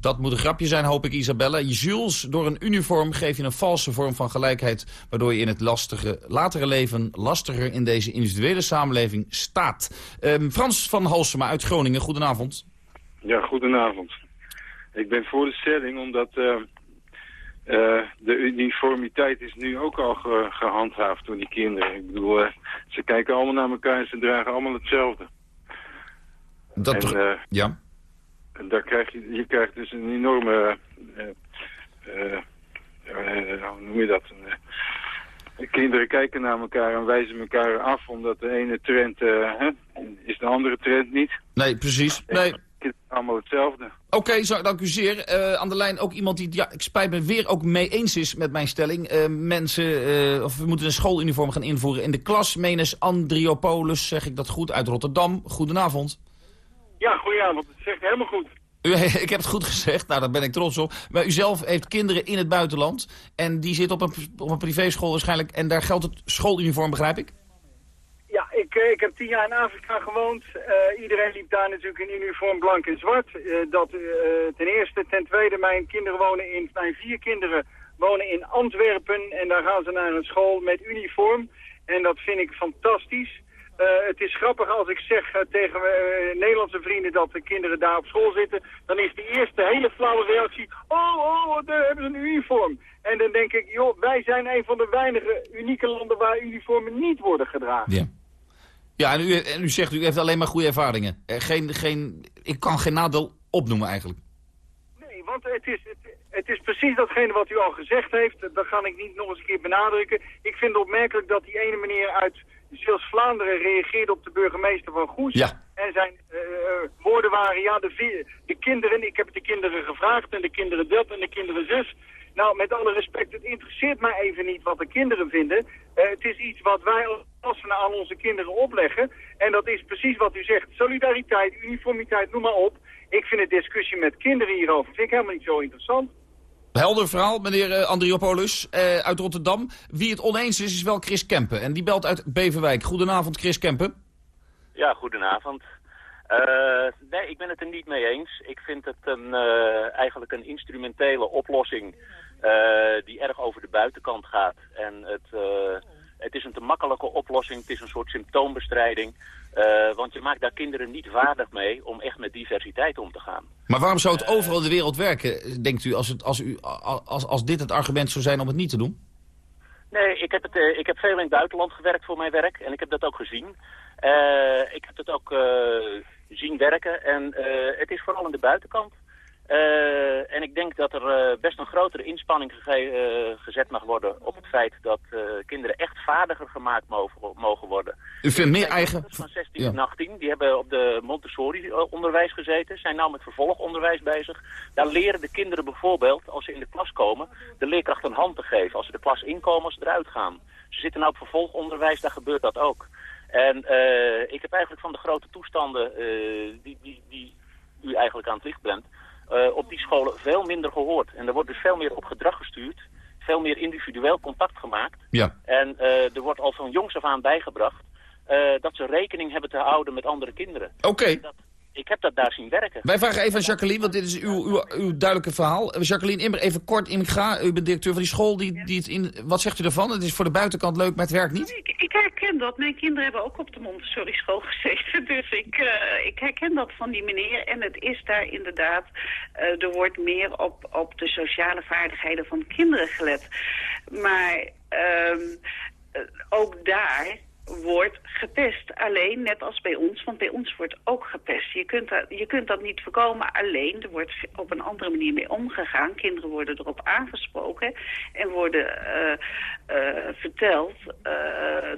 Dat moet een grapje zijn, hoop ik, Isabelle. Jules, door een uniform geef je een valse vorm van gelijkheid... waardoor je in het lastige, latere leven lastiger in deze individuele samenleving staat. Um, Frans van Halsema uit Groningen, goedenavond. Ja, goedenavond. Ik ben voor de stelling, omdat uh, uh, de uniformiteit is nu ook al ge gehandhaafd door die kinderen. Ik bedoel, uh, ze kijken allemaal naar elkaar en ze dragen allemaal hetzelfde. Dat en, uh, ja. En daar krijg je, je krijgt dus een enorme, uh, uh, hoe noem je dat? kinderen kijken naar elkaar en wijzen elkaar af, omdat de ene trend is de andere trend niet. Nee, precies. Nee. Het is allemaal hetzelfde. Oké, okay, zo, dank u zeer. Uh, aan de lijn ook iemand die, ja, ik spijt me, weer ook mee eens is met mijn stelling. Uh, mensen, uh, of we moeten een schooluniform gaan invoeren in de klas. Menes Andriopoulos, zeg ik dat goed, uit Rotterdam. Goedenavond. Ja, goedenavond. Dat zegt helemaal goed. U, ik heb het goed gezegd, nou daar ben ik trots op. Maar u zelf heeft kinderen in het buitenland. En die zitten op een, op een privéschool waarschijnlijk. En daar geldt het schooluniform, begrijp ik? Ja, ik, ik heb tien jaar in Afrika gewoond. Uh, iedereen liep daar natuurlijk in uniform blank en zwart. Uh, dat uh, ten eerste. Ten tweede, mijn kinderen wonen in, mijn vier kinderen wonen in Antwerpen. En daar gaan ze naar een school met uniform. En dat vind ik fantastisch. Uh, het is grappig als ik zeg uh, tegen uh, Nederlandse vrienden dat de kinderen daar op school zitten. Dan is de eerste hele flauwe reactie, oh, oh, daar hebben ze een uniform. En dan denk ik, joh, wij zijn een van de weinige unieke landen waar uniformen niet worden gedragen. Ja. Ja, en u, en u zegt, u heeft alleen maar goede ervaringen. geen, geen, ik kan geen nadeel opnoemen eigenlijk. Nee, want het is, het, het is precies datgene wat u al gezegd heeft. Dat ga ik niet nog eens een keer benadrukken. Ik vind het opmerkelijk dat die ene meneer uit Zeeuws-Vlaanderen reageerde op de burgemeester van Goes. Ja. En zijn uh, woorden waren, ja, de, de kinderen, ik heb de kinderen gevraagd en de kinderen dat en de kinderen zus. Nou, met alle respect, het interesseert mij even niet wat de kinderen vinden. Uh, het is iets wat wij als we aan onze kinderen opleggen. En dat is precies wat u zegt. Solidariteit, uniformiteit, noem maar op. Ik vind de discussie met kinderen hierover vind ik helemaal niet zo interessant. Helder verhaal, meneer uh, Andriopoulos uh, uit Rotterdam. Wie het oneens is, is wel Chris Kempen. En die belt uit Beverwijk. Goedenavond, Chris Kempen. Ja, goedenavond. Uh, nee, ik ben het er niet mee eens. Ik vind het een, eigenlijk een instrumentele oplossing die erg over de buitenkant gaat. En het, het is een te makkelijke oplossing. Het is een soort symptoombestrijding. Uh, want je maakt daar kinderen niet vaardig mee om echt met diversiteit om te gaan. Maar waarom zou het uh, overal in de wereld werken, denkt u, als, het, als, u als, als dit het argument zou zijn om het niet te doen? Nee, ik heb, het, uh, ik heb veel in het buitenland gewerkt voor mijn werk en ik heb dat ook gezien. ik heb het ook zien werken en het is vooral aan de buitenkant. Eh, en ik denk dat er eh, best een grotere inspanning eh, gezet mag worden op het feit dat kinderen echt vaardiger gemaakt mogen, mogen worden. U vindt meer eigen... van 16 Ja. en 18, die hebben op de Montessori-onderwijs gezeten, zijn nou met vervolgonderwijs bezig. Daar leren de kinderen bijvoorbeeld, als ze in de klas komen, de leerkracht een hand te geven. Als ze de klas inkomen, als ze eruit gaan. Ze zitten nou op vervolgonderwijs, daar gebeurt dat ook. En ik heb eigenlijk van de grote toestanden die, die, die u eigenlijk aan het licht brengt, eh, op die scholen veel minder gehoord. En er wordt dus veel meer op gedrag gestuurd, veel meer individueel contact gemaakt. Ja. En eh, er wordt al van jongs af aan bijgebracht eh, dat ze rekening hebben te houden met andere kinderen. Oké. Ik heb dat daar zien werken. Wij vragen even aan Jacqueline, want dit is uw, uw, uw duidelijke verhaal. Eh, Jacqueline Immer, even kort, Immigra, u bent directeur van die school. Die, die het in, wat zegt u ervan? Het is voor de buitenkant leuk, maar het werkt niet. Ik, ik herken dat. Mijn kinderen hebben ook op de Montessori school gezeten. Dus ik, eh, ik herken dat van die meneer. En het is daar inderdaad, eh, er wordt meer op, op de sociale vaardigheden van kinderen gelet. Maar ehm, eh, ook daar wordt gepest. Alleen, net als bij ons, want bij ons wordt ook gepest. Je kunt dat, je kunt dat niet voorkomen. Alleen, er wordt op een andere manier mee omgegaan. Kinderen worden erop aangesproken en worden eh, eh, verteld eh,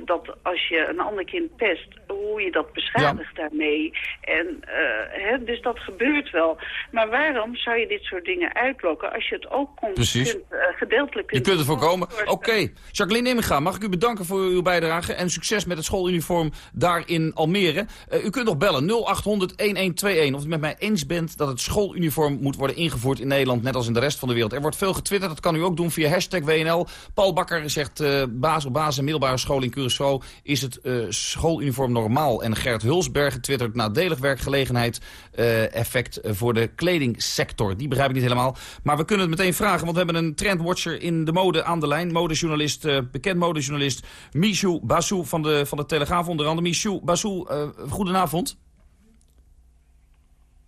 dat als je een ander kind pest, hoe je dat beschadigt daarmee. En, eh, hè, dus dat gebeurt wel. Maar waarom zou je dit soort dingen uitlokken als je het ook kon, Precies. kunt, gedeeltelijk Je kunt kunt het voorkomen. Oké, Jacqueline Immiga, mag ik u bedanken voor uw bijdrage en succes met het schooluniform daar in Almere. U kunt nog bellen 0800 1121 of u het met mij eens bent dat het schooluniform moet worden ingevoerd in Nederland, net als in de rest van de wereld. Er wordt veel getwitterd, dat kan u ook doen via hashtag WNL. Paul Bakker zegt, eh baas op basis en middelbare school in Curaçao is het eh, schooluniform normaal. En Gert Hulsberg twittert nadelig werkgelegenheid eh, effect voor de kledingsector. Die begrijp ik niet helemaal. Maar we kunnen het meteen vragen, want we hebben een trendwatcher in de mode aan de lijn. Modejournalist, bekend modejournalist Michou Bassou van de, van de Telegraaf onder andere. Michou Bassou, eh, goedenavond.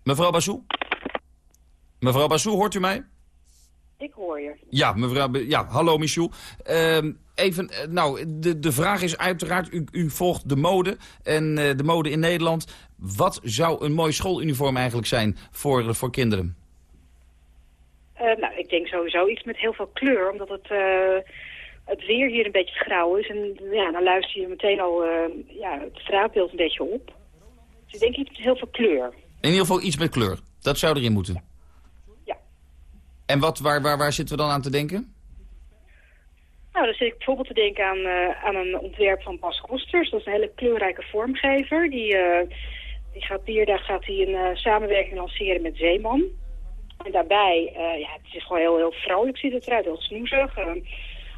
Mevrouw Bassou? Mevrouw Bassou, hoort u mij? Ik hoor je. Ja, mevrouw, ja hallo Michou. Ehm, even, eh, nou, de, de vraag is uiteraard, u, u volgt de mode en eh, de mode in Nederland. Wat zou een mooi schooluniform eigenlijk zijn voor, voor kinderen? Eh, nou, ik denk sowieso iets met heel veel kleur, omdat het, eh, het weer hier een beetje grauw is. En ja, dan luister je meteen al eh, ja, het straatbeeld een beetje op. Dus ik denk iets met heel veel kleur. In ieder geval iets met kleur. Dat zou erin moeten. En wat, waar, waar, waar zitten we dan aan te denken? Nou, dan zit ik bijvoorbeeld te denken aan, eh, aan een ontwerp van Bas Kosters. Dat is een hele kleurrijke vormgever. Die, eh, die gaat hier, daar gaat hij een eh, samenwerking lanceren met Zeeman. En daarbij, ja, het is gewoon heel, heel vrolijk ziet het eruit, heel snoezig.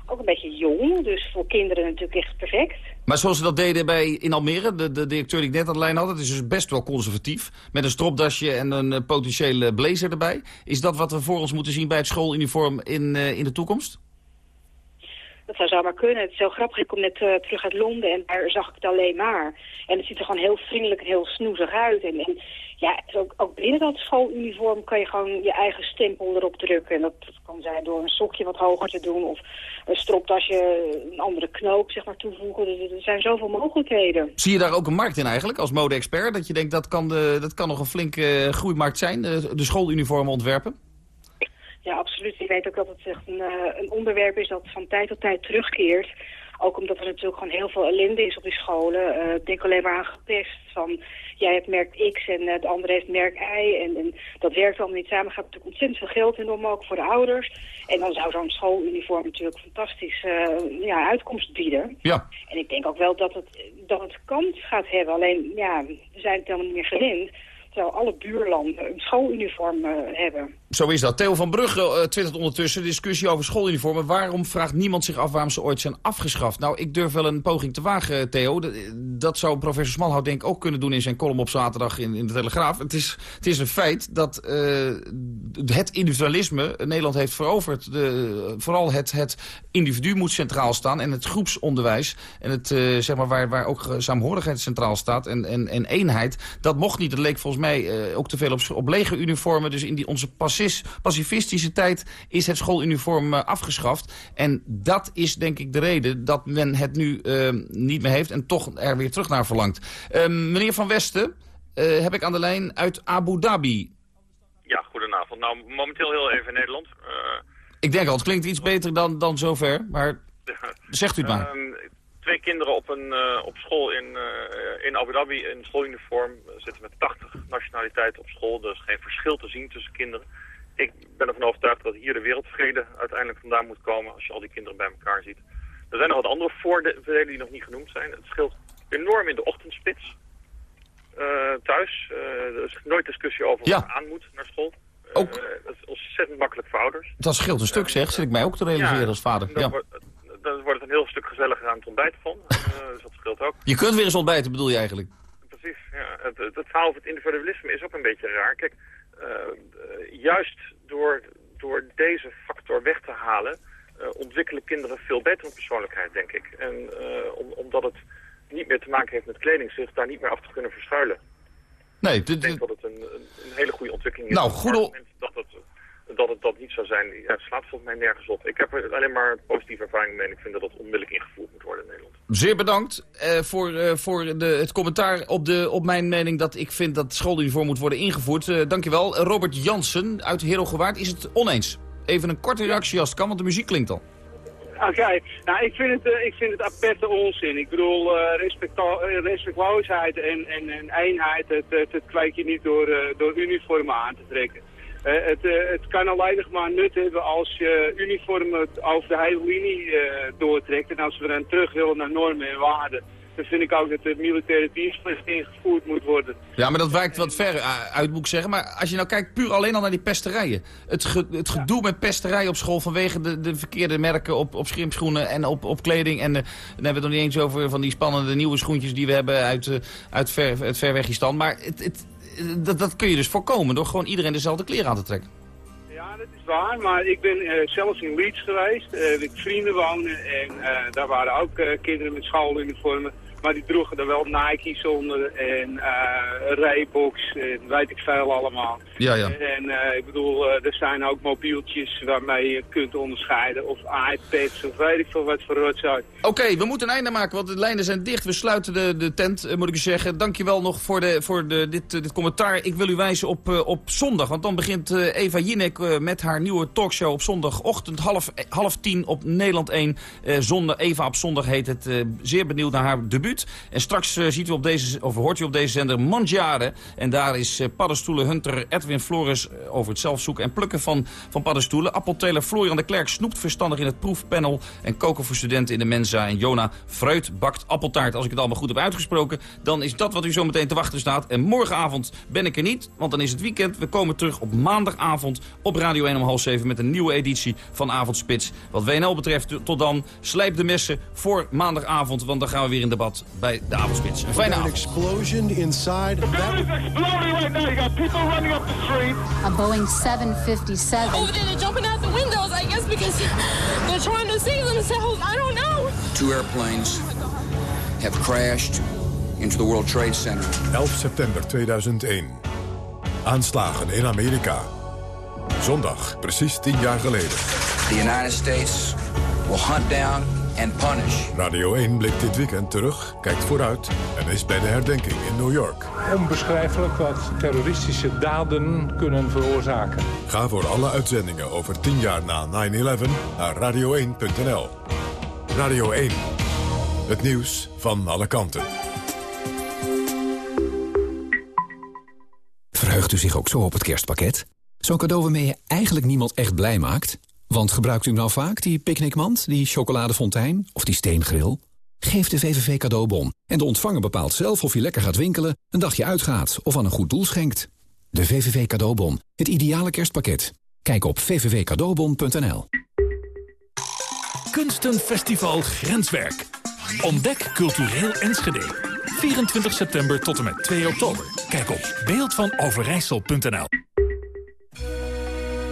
Ook een beetje jong, dus voor kinderen natuurlijk echt perfect. Maar zoals ze dat deden bij, in Almere, de, de directeur die ik net aan de lijn had... het is dus best wel conservatief. Met een stropdasje en een eh, potentiële blazer erbij. Is dat wat we voor ons moeten zien bij het schooluniform in, eh, in de toekomst? Dat zou zomaar kunnen. Het is heel grappig. Ik kom net eh, terug uit Londen en daar zag ik het alleen maar. En het ziet er gewoon heel vriendelijk en heel snoezig uit. En, en ja, ook binnen dat schooluniform kan je gewoon je eigen stempel erop drukken. En dat kan zijn door een sokje wat hoger te doen of een stropdasje, een andere knoop zeg maar toevoegen. Dus er zijn zoveel mogelijkheden. Zie je daar ook een markt in eigenlijk, als mode-expert? Dat je denkt, dat kan, de, dat kan nog een flinke eh, groeimarkt zijn, de, de schooluniformen ontwerpen? Ja, absoluut. Ik weet ook dat het echt een, eh, een onderwerp is dat van tijd tot tijd terugkeert. Ook omdat er natuurlijk gewoon heel veel ellende is op die scholen. Eh, denk alleen maar aan gepest. Van, jij hebt merk X en eh, de andere heeft merk Y. En, en dat werkt allemaal niet samen. gaat natuurlijk ontzettend veel geld in om, ook voor de ouders. En dan zou zo'n schooluniform natuurlijk fantastisch eh, ja, uitkomst bieden. Ja. En ik denk ook wel dat het, dat het kans gaat hebben. Alleen, ja, we zijn het helemaal niet meer gewend. Terwijl alle buurlanden een schooluniform hebben. Zo is dat. Theo van Brugge eh, twittert ondertussen discussie over schooluniformen. Waarom vraagt niemand zich af waarom ze ooit zijn afgeschaft? Nou, ik durf wel een poging te wagen, Theo. Dat, zou professor Smalhout denk ik ook kunnen doen in zijn column op zaterdag in, in de Telegraaf. Het is, het is een feit dat eh, het individualisme Nederland heeft veroverd. De, vooral het, het individu moet centraal staan en het groepsonderwijs. En het, eh, zeg maar, waar, waar ook saamhorigheid centraal staat en, en, en eenheid. Dat mocht niet. Dat leek volgens mij ook te veel op, op legeruniformen. Dus in die, onze passis, pacifistische tijd is het schooluniform eh, afgeschaft. En dat is denk ik de reden dat men het nu eh, niet meer heeft en toch er weer terug naar verlangt. Eh, meneer Van Westen, eh, heb ik aan de lijn uit Abu Dhabi. Ja, goedenavond. Nou, momenteel heel even in Nederland. Ik denk al, het klinkt iets beter dan, dan zover, maar zegt u het maar. Ehm, twee kinderen op, een, op school in, in Abu Dhabi in schooluniform. zitten met 80 nationaliteiten op school. Er is geen verschil te zien tussen kinderen. Ik ben ervan overtuigd dat hier de wereldvrede uiteindelijk vandaan moet komen als je al die kinderen bij elkaar ziet. Er zijn nog wat andere voordelen die nog niet genoemd zijn. Het scheelt enorm in de ochtendspits. Uh, thuis. Uh, er is nooit discussie over ja. aan moet naar school. Ook. dat is ontzettend makkelijk voor ouders. Dat scheelt een stuk, zeg. Zit ik mij ook te realiseren ja, als vader. Dan, ja. wordt, dan wordt het een heel stuk gezelliger aan het ontbijten van. dus dat scheelt ook. Je kunt weer eens ontbijten, bedoel je eigenlijk? Precies, ja. Het, het, het verhaal van het individualisme is ook een beetje raar. Kijk, juist door, door deze factor weg te halen... ontwikkelen kinderen veel betere persoonlijkheid, denk ik. En om, omdat het niet meer te maken heeft met kleding, zich daar niet meer af te kunnen verschuilen. Nee, ik denk dat het een, een, hele goede ontwikkeling is. Nou, goed dat het, dat het dat niet zou zijn, ja, het slaat volgens mij nergens op. Ik heb er alleen maar positieve ervaring mee en ik vind dat het onmiddellijk ingevoerd moet worden in Nederland. Zeer bedankt uh, voor, uh, voor de, het commentaar op, de, op mijn mening dat ik vind dat schooluniform moet worden ingevoerd. Uh, dankjewel. Robert Jansen uit Herogewaard is het oneens. Even een korte reactie als het kan, want de muziek klinkt al. Oké, nou ik vind het, uh, ik vind het aperte onzin. Ik bedoel, uh, respectloosheid en, en, en eenheid, het, kwijt je niet door, uh, door uniformen aan te trekken. Het, het kan alleen maar nut hebben als je uniformen over de hele linie doortrekt. En als we dan terug willen naar normen en waarden dan vind ik ook dat de militaire dienstplicht ingevoerd moet worden. Ja, maar dat wijkt wat ver uit, moet ik zeggen. Maar als je nou kijkt puur alleen al naar die pesterijen. Het, ge, het gedoe met pesterijen op school vanwege de, de verkeerde merken op, op schimpschoenen en op, op kleding. En dan hebben we het nog niet eens over van die spannende nieuwe schoentjes die we hebben uit, uit ver, het Verwegistan. Maar het, het, dat, dat kun je dus voorkomen door gewoon iedereen dezelfde kleren aan te trekken. Ja, dat is waar, maar ik ben uh, zelfs in Leeds geweest, uh, ik vrienden wonen en uh, daar waren ook kinderen met schooluniformen. Maar die droegen er wel Nike's onder en uh, Reeboks en weet ik veel allemaal. Ja, ja. En uh, ik bedoel, uh, er zijn ook mobieltjes waarmee je kunt onderscheiden. Of iPads of weet ik veel wat voor rotzooi. Oké, okay, we moeten een einde maken, want de lijnen zijn dicht. We sluiten de, de tent, moet ik zeggen. Dankjewel nog voor, de, voor de, dit, dit commentaar. Ik wil u wijzen op, op zondag, want dan begint Eva Jinek met haar nieuwe talkshow op zondagochtend half, half tien op Nederland 1. zondag, Eva op zondag heet het. zeer benieuwd naar haar debuut. En straks uh, ziet u op deze, hoort u op deze zender Mandjaren. En daar is uh, paddenstoelenhunter Edwin Flores uh, over het zelfzoeken en plukken van, van paddenstoelen. Appelteler Florian de Klerk snoept verstandig in het proefpanel. En koken voor studenten in de Mensa. En Jona Fruit bakt appeltaart. Als ik het allemaal goed heb uitgesproken, dan is dat wat u zo meteen te wachten staat. En morgenavond ben ik er niet, want dan is het weekend. We komen terug op maandagavond op Radio 1 om half 7 met een nieuwe editie van Avondspits. Wat WNL betreft, tot dan, slijp de messen voor maandagavond, want dan gaan we weer in debat bij de avondspits. Een fijne avond. explosion inside. The building's exploding right now. You got people running up the street. A Boeing 757. Over there, they're jumping out the windows, I guess, because they're trying to save themselves. I don't know. Two airplanes have crashed into the World Trade Center. 11 september 2001. Aanslagen in Amerika. Zondag, precies tien jaar geleden. The United States will hunt down and punish. Radio 1 blikt dit weekend terug, kijkt vooruit en is bij de herdenking in New York. Onbeschrijfelijk wat terroristische daden kunnen veroorzaken. Ga voor alle uitzendingen over 10 jaar na 9-11 naar radio1.nl. Radio 1. Het nieuws van alle kanten. Verheugt u zich ook zo op het kerstpakket? Zo'n cadeau waarmee je eigenlijk niemand echt blij maakt? Want gebruikt u nou vaak die picknickmand, die chocoladefontein of die steengril? Geef de VVV cadeaubon en de ontvanger bepaalt zelf of je lekker gaat winkelen, een dagje uitgaat of aan een goed doel schenkt. De VVV cadeaubon, het ideale kerstpakket. Kijk op vvvcadeaubon.nl. Kunstenfestival Grenswerk. Ontdek cultureel Enschede. 24 september tot en met 2 oktober. Kijk op beeldvanoverijssel.nl.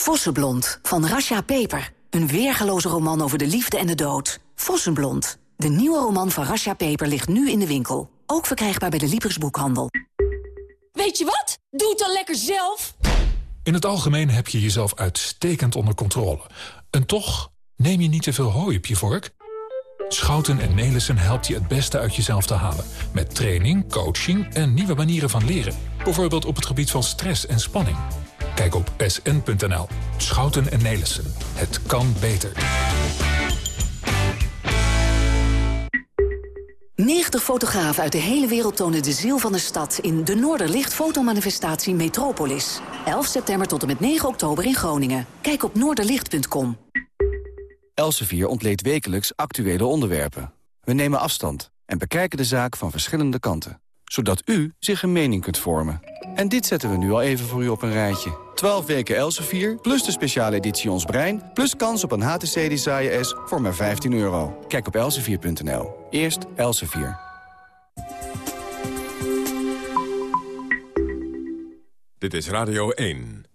Vossenblond van Rasha Peper. Een weergeloze roman over de liefde en de dood. Vossenblond. De nieuwe roman van Rasha Peper ligt nu in de winkel. Ook verkrijgbaar bij de Libris boekhandel. Weet je wat? Doe het dan lekker zelf. In het algemeen heb je jezelf uitstekend onder controle. En toch neem je niet te veel hooi op je vork? Schouten en Nelissen helpt je het beste uit jezelf te halen. Met training, coaching en nieuwe manieren van leren. Bijvoorbeeld op het gebied van stress en spanning. Kijk op sn.nl. Schouten en Nelissen. Het kan beter. 90 fotografen uit de hele wereld tonen de ziel van de stad... in de Noorderlicht fotomanifestatie Metropolis. 11 september tot en met 9 oktober in Groningen. Kijk op noorderlicht.com. Elsevier ontleedt wekelijks actuele onderwerpen. We nemen afstand en bekijken de zaak van verschillende kanten. Zodat u zich een mening kunt vormen. En dit zetten we nu al even voor u op een rijtje. 12 weken Elsevier, plus de speciale editie Ons Brein... plus kans op een HTC Desire S voor maar 15 euro. Kijk op elsevier.nl. Eerst Elsevier. Dit is Radio 1.